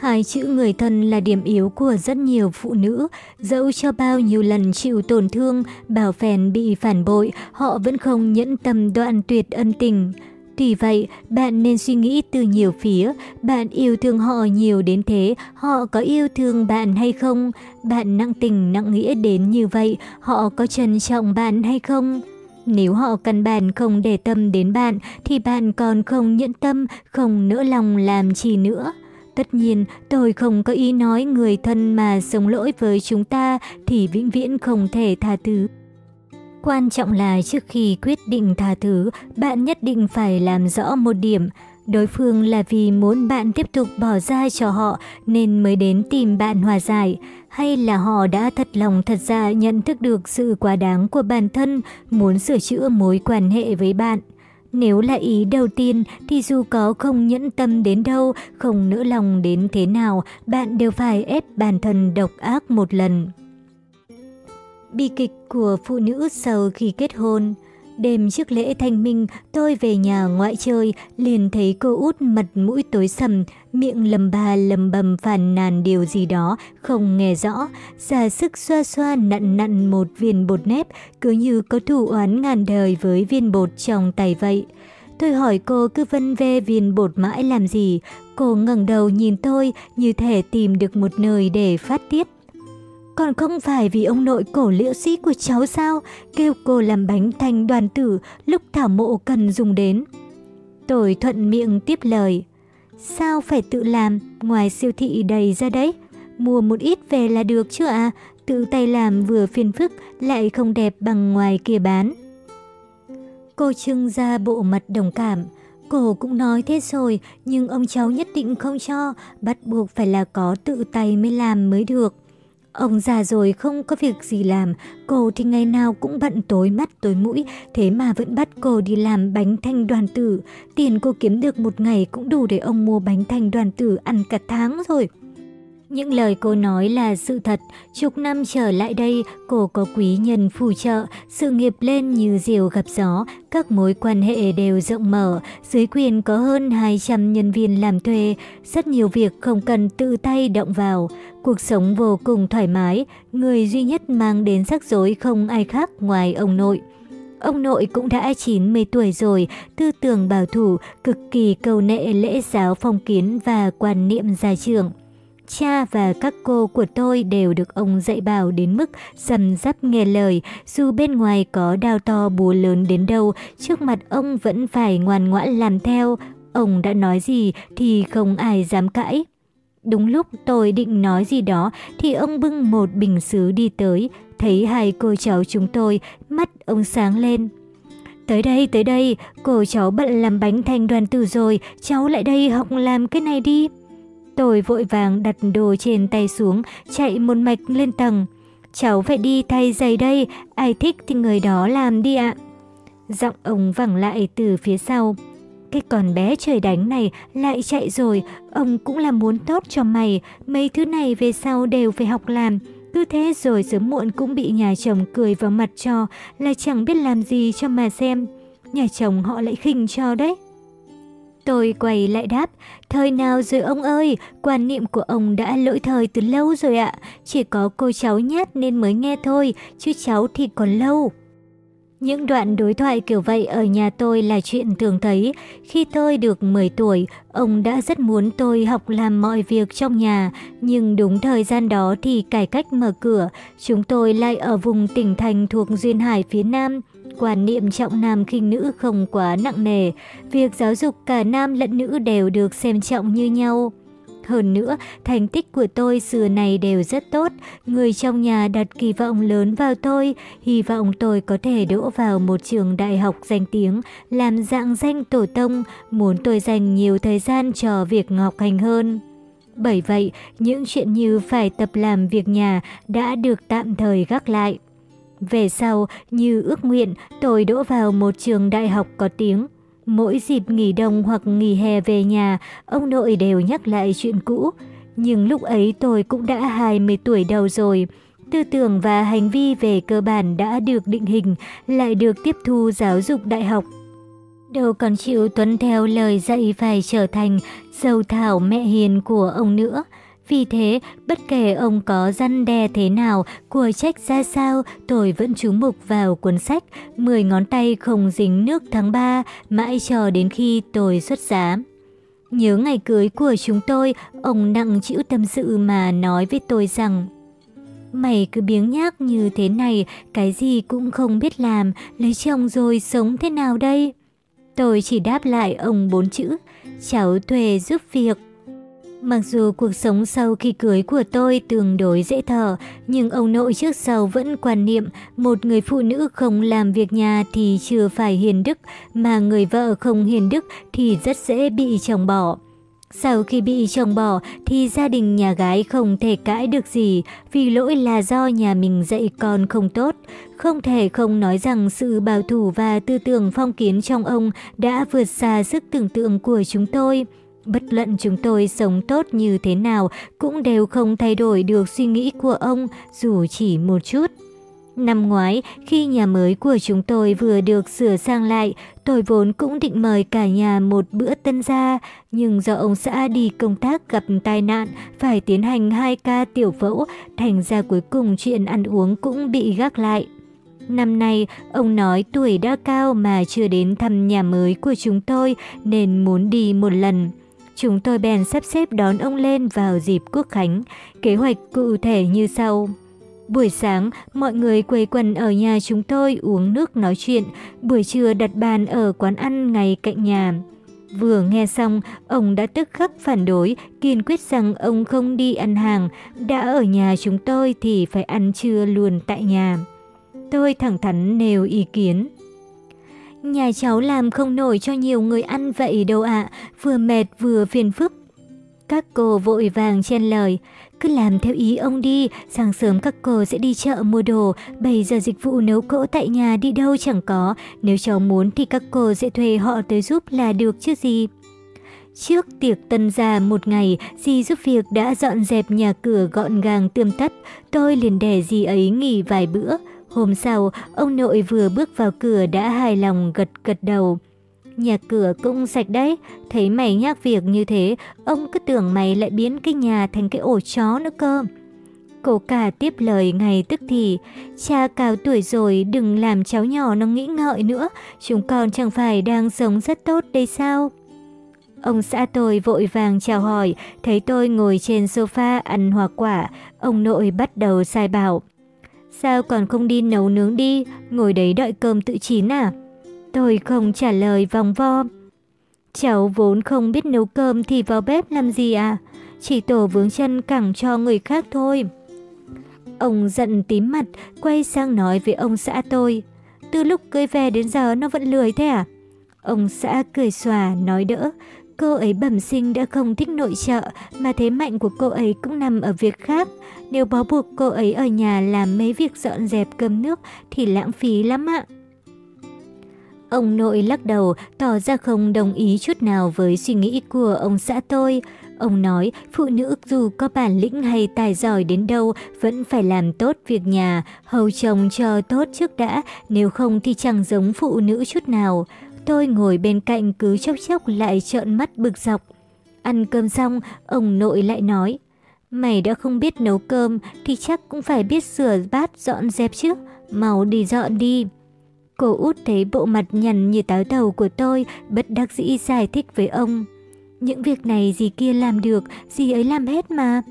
Hai chữ người thân là điểm yếu của rất nhiều phụ nữ, dẫu cho bao nhiêu lần chịu tổn thương, bảo phèn bị phản bội, họ vẫn không nhẫn tâm đoạn tuyệt ân tình. Tuy vậy, bạn nên suy nghĩ từ nhiều phía, bạn yêu thương họ nhiều đến thế, họ có yêu thương bạn hay không? Bạn nặng tình nặng nghĩa đến như vậy, họ có trân trọng bạn hay không? Nếu họ căn bản không để tâm đến bạn, thì bạn còn không nhẫn tâm, không nỡ lòng làm chi nữa. Tất nhiên, tôi không có ý nói người thân mà sống lỗi với chúng ta thì vĩnh viễn không thể tha thứ. Quan trọng là trước khi quyết định tha thứ, bạn nhất định phải làm rõ một điểm. Đối phương là vì muốn bạn tiếp tục bỏ ra cho họ nên mới đến tìm bạn hòa giải, hay là họ đã thật lòng thật ra nhận thức được sự quá đáng của bản thân, muốn sửa chữa mối quan hệ với bạn. Nếu là ý đầu tiên thì dù có không nhẫn tâm đến đâu, không nỡ lòng đến thế nào, bạn đều phải ép bản thân độc ác một lần. Bi kịch của phụ nữ sau khi kết hôn Đêm trước lễ thanh minh, tôi về nhà ngoại chơi, liền thấy cô út mặt mũi tối sầm, miệng lầm bà lầm bầm phàn nàn điều gì đó, không nghe rõ, ra sức xoa xoa nặn nặn một viên bột nếp, cứ như có thủ oán ngàn đời với viên bột trong tay vậy. Tôi hỏi cô cứ vân ve viên bột mãi làm gì, cô ngẩng đầu nhìn tôi như thể tìm được một nơi để phát tiết. Còn không phải vì ông nội cổ liễu sĩ của cháu sao, kêu cô làm bánh thành đoàn tử lúc thảo mộ cần dùng đến. Tôi thuận miệng tiếp lời. Sao phải tự làm, ngoài siêu thị đầy ra đấy. Mua một ít về là được chứ à, tự tay làm vừa phiền phức lại không đẹp bằng ngoài kia bán. Cô trưng ra bộ mặt đồng cảm. Cô cũng nói thế rồi, nhưng ông cháu nhất định không cho, bắt buộc phải là có tự tay mới làm mới được. Ông già rồi không có việc gì làm, cô thì ngày nào cũng bận tối mắt tối mũi, thế mà vẫn bắt cô đi làm bánh thanh đoàn tử. Tiền cô kiếm được một ngày cũng đủ để ông mua bánh thanh đoàn tử ăn cả tháng rồi. Những lời cô nói là sự thật, chục năm trở lại đây, cô có quý nhân phù trợ, sự nghiệp lên như diều gặp gió, các mối quan hệ đều rộng mở, dưới quyền có hơn 200 nhân viên làm thuê, rất nhiều việc không cần tự tay động vào. Cuộc sống vô cùng thoải mái, người duy nhất mang đến rắc rối không ai khác ngoài ông nội. Ông nội cũng đã 90 tuổi rồi, tư tưởng bảo thủ, cực kỳ cầu nệ lễ giáo phong kiến và quan niệm gia trưởng. Cha và các cô của tôi đều được ông dạy bảo đến mức dầm dắp nghe lời, dù bên ngoài có đao to búa lớn đến đâu, trước mặt ông vẫn phải ngoan ngoãn làm theo. Ông đã nói gì thì không ai dám cãi. Đúng lúc tôi định nói gì đó thì ông bưng một bình sứ đi tới, thấy hai cô cháu chúng tôi, mắt ông sáng lên. Tới đây, tới đây, cô cháu bận làm bánh thành đoàn tử rồi, cháu lại đây học làm cái này đi. Tôi vội vàng đặt đồ trên tay xuống, chạy một mạch lên tầng. Cháu phải đi thay giày đây, ai thích thì người đó làm đi ạ. Giọng ông vẳng lại từ phía sau. Cái con bé trời đánh này lại chạy rồi, ông cũng là muốn tốt cho mày, mấy thứ này về sau đều phải học làm. Cứ thế rồi sớm muộn cũng bị nhà chồng cười vào mặt cho, là chẳng biết làm gì cho mà xem. Nhà chồng họ lại khinh cho đấy. Tôi quay lại đáp, thời nào rồi ông ơi, quan niệm của ông đã lỗi thời từ lâu rồi ạ, chỉ có cô cháu nhát nên mới nghe thôi, chứ cháu thì còn lâu. Những đoạn đối thoại kiểu vậy ở nhà tôi là chuyện thường thấy. Khi tôi được 10 tuổi, ông đã rất muốn tôi học làm mọi việc trong nhà, nhưng đúng thời gian đó thì cải cách mở cửa, chúng tôi lại ở vùng tỉnh thành thuộc Duyên Hải phía Nam. Quan niệm trọng nam khinh nữ không quá nặng nề, việc giáo dục cả nam lẫn nữ đều được xem trọng như nhau. Hơn nữa, thành tích của tôi xưa này đều rất tốt. Người trong nhà đặt kỳ vọng lớn vào tôi, hy vọng tôi có thể đỗ vào một trường đại học danh tiếng, làm dạng danh tổ tông, muốn tôi dành nhiều thời gian cho việc học hành hơn. Bởi vậy, những chuyện như phải tập làm việc nhà đã được tạm thời gác lại. Về sau, như ước nguyện, tôi đỗ vào một trường đại học có tiếng. Mỗi dịp nghỉ đông hoặc nghỉ hè về nhà, ông nội đều nhắc lại chuyện cũ. Nhưng lúc ấy tôi cũng đã 20 tuổi đầu rồi. Tư tưởng và hành vi về cơ bản đã được định hình, lại được tiếp thu giáo dục đại học. Đâu còn chịu tuân theo lời dạy phải trở thành dâu thảo mẹ hiền của ông nữa. Vì thế, bất kể ông có răn đe thế nào, của trách ra sao, tôi vẫn chú mục vào cuốn sách Mười ngón tay không dính nước tháng 3, mãi chờ đến khi tôi xuất giá. Nhớ ngày cưới của chúng tôi, ông nặng chịu tâm sự mà nói với tôi rằng Mày cứ biếng nhác như thế này, cái gì cũng không biết làm, lấy chồng rồi sống thế nào đây? Tôi chỉ đáp lại ông bốn chữ, cháu thuê giúp việc. Mặc dù cuộc sống sau khi cưới của tôi tương đối dễ thở, nhưng ông nội trước sau vẫn quan niệm một người phụ nữ không làm việc nhà thì chưa phải hiền đức, mà người vợ không hiền đức thì rất dễ bị chồng bỏ. Sau khi bị chồng bỏ thì gia đình nhà gái không thể cãi được gì vì lỗi là do nhà mình dạy con không tốt. Không thể không nói rằng sự bảo thủ và tư tưởng phong kiến trong ông đã vượt xa sức tưởng tượng của chúng tôi. Bất luận chúng tôi sống tốt như thế nào cũng đều không thay đổi được suy nghĩ của ông dù chỉ một chút. Năm ngoái, khi nhà mới của chúng tôi vừa được sửa sang lại, tôi vốn cũng định mời cả nhà một bữa tân gia, nhưng do ông xã đi công tác gặp tai nạn, phải tiến hành hai ca tiểu phẫu, thành ra cuối cùng chuyện ăn uống cũng bị gác lại. Năm nay, ông nói tuổi đã cao mà chưa đến thăm nhà mới của chúng tôi nên muốn đi một lần. Chúng tôi bèn sắp xếp đón ông lên vào dịp quốc khánh, kế hoạch cụ thể như sau. Buổi sáng, mọi người quây quần ở nhà chúng tôi uống nước nói chuyện, buổi trưa đặt bàn ở quán ăn ngay cạnh nhà. Vừa nghe xong, ông đã tức khắc phản đối, kiên quyết rằng ông không đi ăn hàng, đã ở nhà chúng tôi thì phải ăn trưa luôn tại nhà. Tôi thẳng thắn nêu ý kiến. Nhà cháu làm không nổi cho nhiều người ăn vậy đâu ạ, vừa mệt vừa phiền phức. Các cô vội vàng chen lời, cứ làm theo ý ông đi, sáng sớm các cô sẽ đi chợ mua đồ, bây giờ dịch vụ nấu cỗ tại nhà đi đâu chẳng có, nếu cháu muốn thì các cô sẽ thuê họ tới giúp là được chứ gì. Trước tiệc tân gia một ngày, dì giúp việc đã dọn dẹp nhà cửa gọn gàng tươm tất, tôi liền để dì ấy nghỉ vài bữa. Hôm sau, ông nội vừa bước vào cửa đã hài lòng gật gật đầu. Nhà cửa cũng sạch đấy, thấy mày nhắc việc như thế, ông cứ tưởng mày lại biến cái nhà thành cái ổ chó nữa cơ. Cô cả tiếp lời ngay tức thì, cha cao tuổi rồi đừng làm cháu nhỏ nó nghĩ ngợi nữa, chúng con chẳng phải đang sống rất tốt đây sao? Ông xã tôi vội vàng chào hỏi, thấy tôi ngồi trên sofa ăn hoa quả, ông nội bắt đầu sai bảo. Sao còn không đi nấu nướng đi, ngồi đấy đợi cơm tự chín à? Tôi không trả lời vòng vo. Cháu vốn không biết nấu cơm thì vào bếp làm gì à? Chỉ tổ vướng chân cẳng cho người khác thôi. Ông giận tím mặt, quay sang nói với ông xã tôi. Từ lúc cưới về đến giờ nó vẫn lười thế à? Ông xã cười xòa, nói đỡ. Cô ấy bẩm sinh đã không thích nội trợ, mà thế mạnh của cô ấy cũng nằm ở việc khác. Nếu bó buộc cô ấy ở nhà làm mấy việc dọn dẹp cơm nước thì lãng phí lắm ạ. Ông nội lắc đầu, tỏ ra không đồng ý chút nào với suy nghĩ của ông xã tôi. Ông nói, phụ nữ dù có bản lĩnh hay tài giỏi đến đâu vẫn phải làm tốt việc nhà, hầu chồng cho tốt trước đã, nếu không thì chẳng giống phụ nữ chút nào. Tôi ngồi bên cạnh cứ chốc chốc lại trợn mắt bực dọc. Ăn cơm xong, ông nội lại nói, Mày đã không biết nấu cơm thì chắc cũng phải biết rửa bát dọn dẹp chứ, mau đi dọn đi. Cô út thấy bộ mặt nhằn như táo tàu của tôi, bất đắc dĩ giải thích với ông. Những việc này gì kia làm được, gì ấy làm hết mà.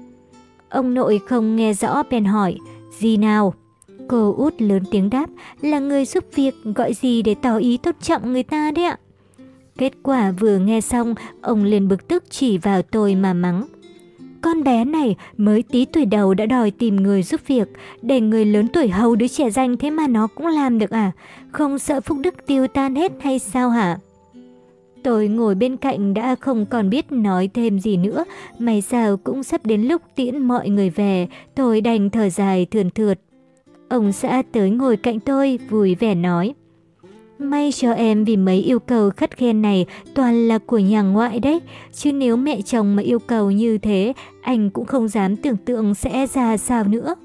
Ông nội không nghe rõ bèn hỏi, gì nào? Cô út lớn tiếng đáp, là người giúp việc, gọi gì để tỏ ý tôn trọng người ta đấy ạ. Kết quả vừa nghe xong, ông liền bực tức chỉ vào tôi mà mắng. Con bé này mới tí tuổi đầu đã đòi tìm người giúp việc, để người lớn tuổi hầu đứa trẻ danh thế mà nó cũng làm được à? Không sợ phúc đức tiêu tan hết hay sao hả? Tôi ngồi bên cạnh đã không còn biết nói thêm gì nữa, may sao cũng sắp đến lúc tiễn mọi người về, tôi đành thở dài thườn thượt. Ông xã tới ngồi cạnh tôi, vui vẻ nói. May cho em vì mấy yêu cầu khắt khen này toàn là của nhà ngoại đấy, chứ nếu mẹ chồng mà yêu cầu như thế, anh cũng không dám tưởng tượng sẽ ra sao nữa.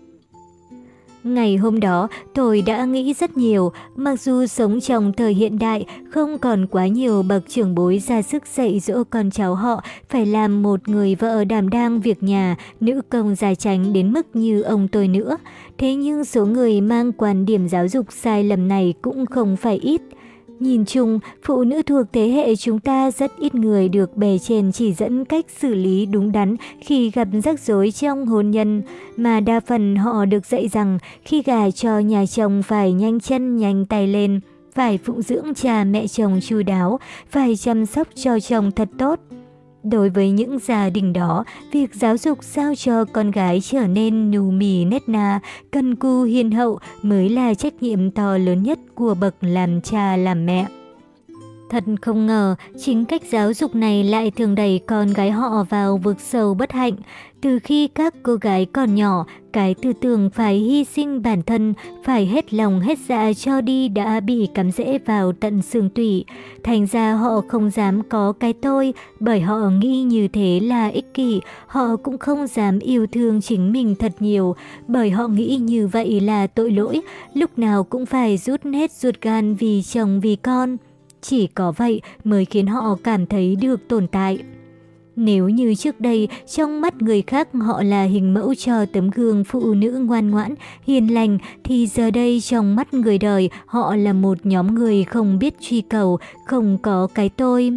Ngày hôm đó, tôi đã nghĩ rất nhiều, mặc dù sống trong thời hiện đại, không còn quá nhiều bậc trưởng bối ra sức dạy dỗ con cháu họ phải làm một người vợ đảm đang việc nhà, nữ công gia tránh đến mức như ông tôi nữa. Thế nhưng số người mang quan điểm giáo dục sai lầm này cũng không phải ít. Nhìn chung, phụ nữ thuộc thế hệ chúng ta rất ít người được bề trên chỉ dẫn cách xử lý đúng đắn khi gặp rắc rối trong hôn nhân, mà đa phần họ được dạy rằng khi gả cho nhà chồng phải nhanh chân nhanh tay lên, phải phụng dưỡng cha mẹ chồng chu đáo, phải chăm sóc cho chồng thật tốt. Đối với những gia đình đó, việc giáo dục sao cho con gái trở nên nhu mì nét na, cân cù hiền hậu mới là trách nhiệm to lớn nhất của bậc làm cha làm mẹ. Thật không ngờ, chính cách giáo dục này lại thường đẩy con gái họ vào vực sâu bất hạnh. Từ khi các cô gái còn nhỏ, cái tư tưởng phải hy sinh bản thân, phải hết lòng hết dạ cho đi đã bị cắm rễ vào tận xương tủy. Thành ra họ không dám có cái tôi, bởi họ nghĩ như thế là ích kỷ, họ cũng không dám yêu thương chính mình thật nhiều, bởi họ nghĩ như vậy là tội lỗi, lúc nào cũng phải rút hết ruột gan vì chồng vì con. Chỉ có vậy mới khiến họ cảm thấy được tồn tại. Nếu như trước đây, trong mắt người khác họ là hình mẫu cho tấm gương phụ nữ ngoan ngoãn, hiền lành, thì giờ đây trong mắt người đời, họ là một nhóm người không biết truy cầu, không có cái tôi.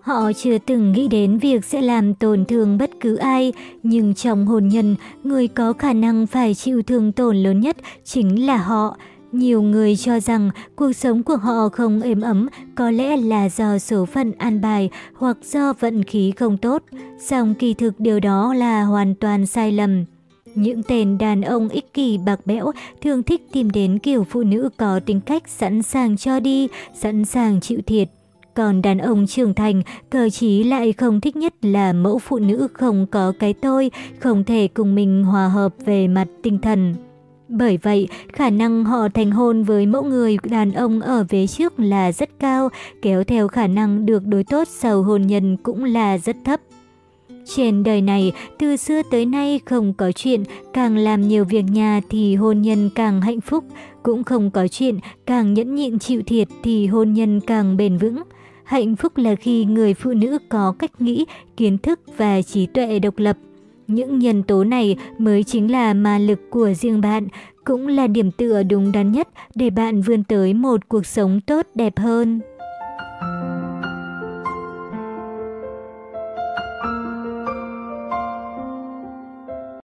Họ chưa từng nghĩ đến việc sẽ làm tổn thương bất cứ ai, nhưng trong hôn nhân, người có khả năng phải chịu thương tổn lớn nhất chính là họ. Nhiều người cho rằng cuộc sống của họ không êm ấm có lẽ là do số phận an bài hoặc do vận khí không tốt, song kỳ thực điều đó là hoàn toàn sai lầm. Những tên đàn ông ích kỷ bạc bẽo thường thích tìm đến kiểu phụ nữ có tính cách sẵn sàng cho đi, sẵn sàng chịu thiệt. Còn đàn ông trưởng thành, cờ chí lại không thích nhất là mẫu phụ nữ không có cái tôi, không thể cùng mình hòa hợp về mặt tinh thần. Bởi vậy, khả năng họ thành hôn với mẫu người đàn ông ở vế trước là rất cao, kéo theo khả năng được đối tốt sau hôn nhân cũng là rất thấp. Trên đời này, từ xưa tới nay không có chuyện càng làm nhiều việc nhà thì hôn nhân càng hạnh phúc, cũng không có chuyện càng nhẫn nhịn chịu thiệt thì hôn nhân càng bền vững. Hạnh phúc là khi người phụ nữ có cách nghĩ, kiến thức và trí tuệ độc lập. Những nhân tố này mới chính là ma lực của riêng bạn, cũng là điểm tựa đúng đắn nhất để bạn vươn tới một cuộc sống tốt đẹp hơn.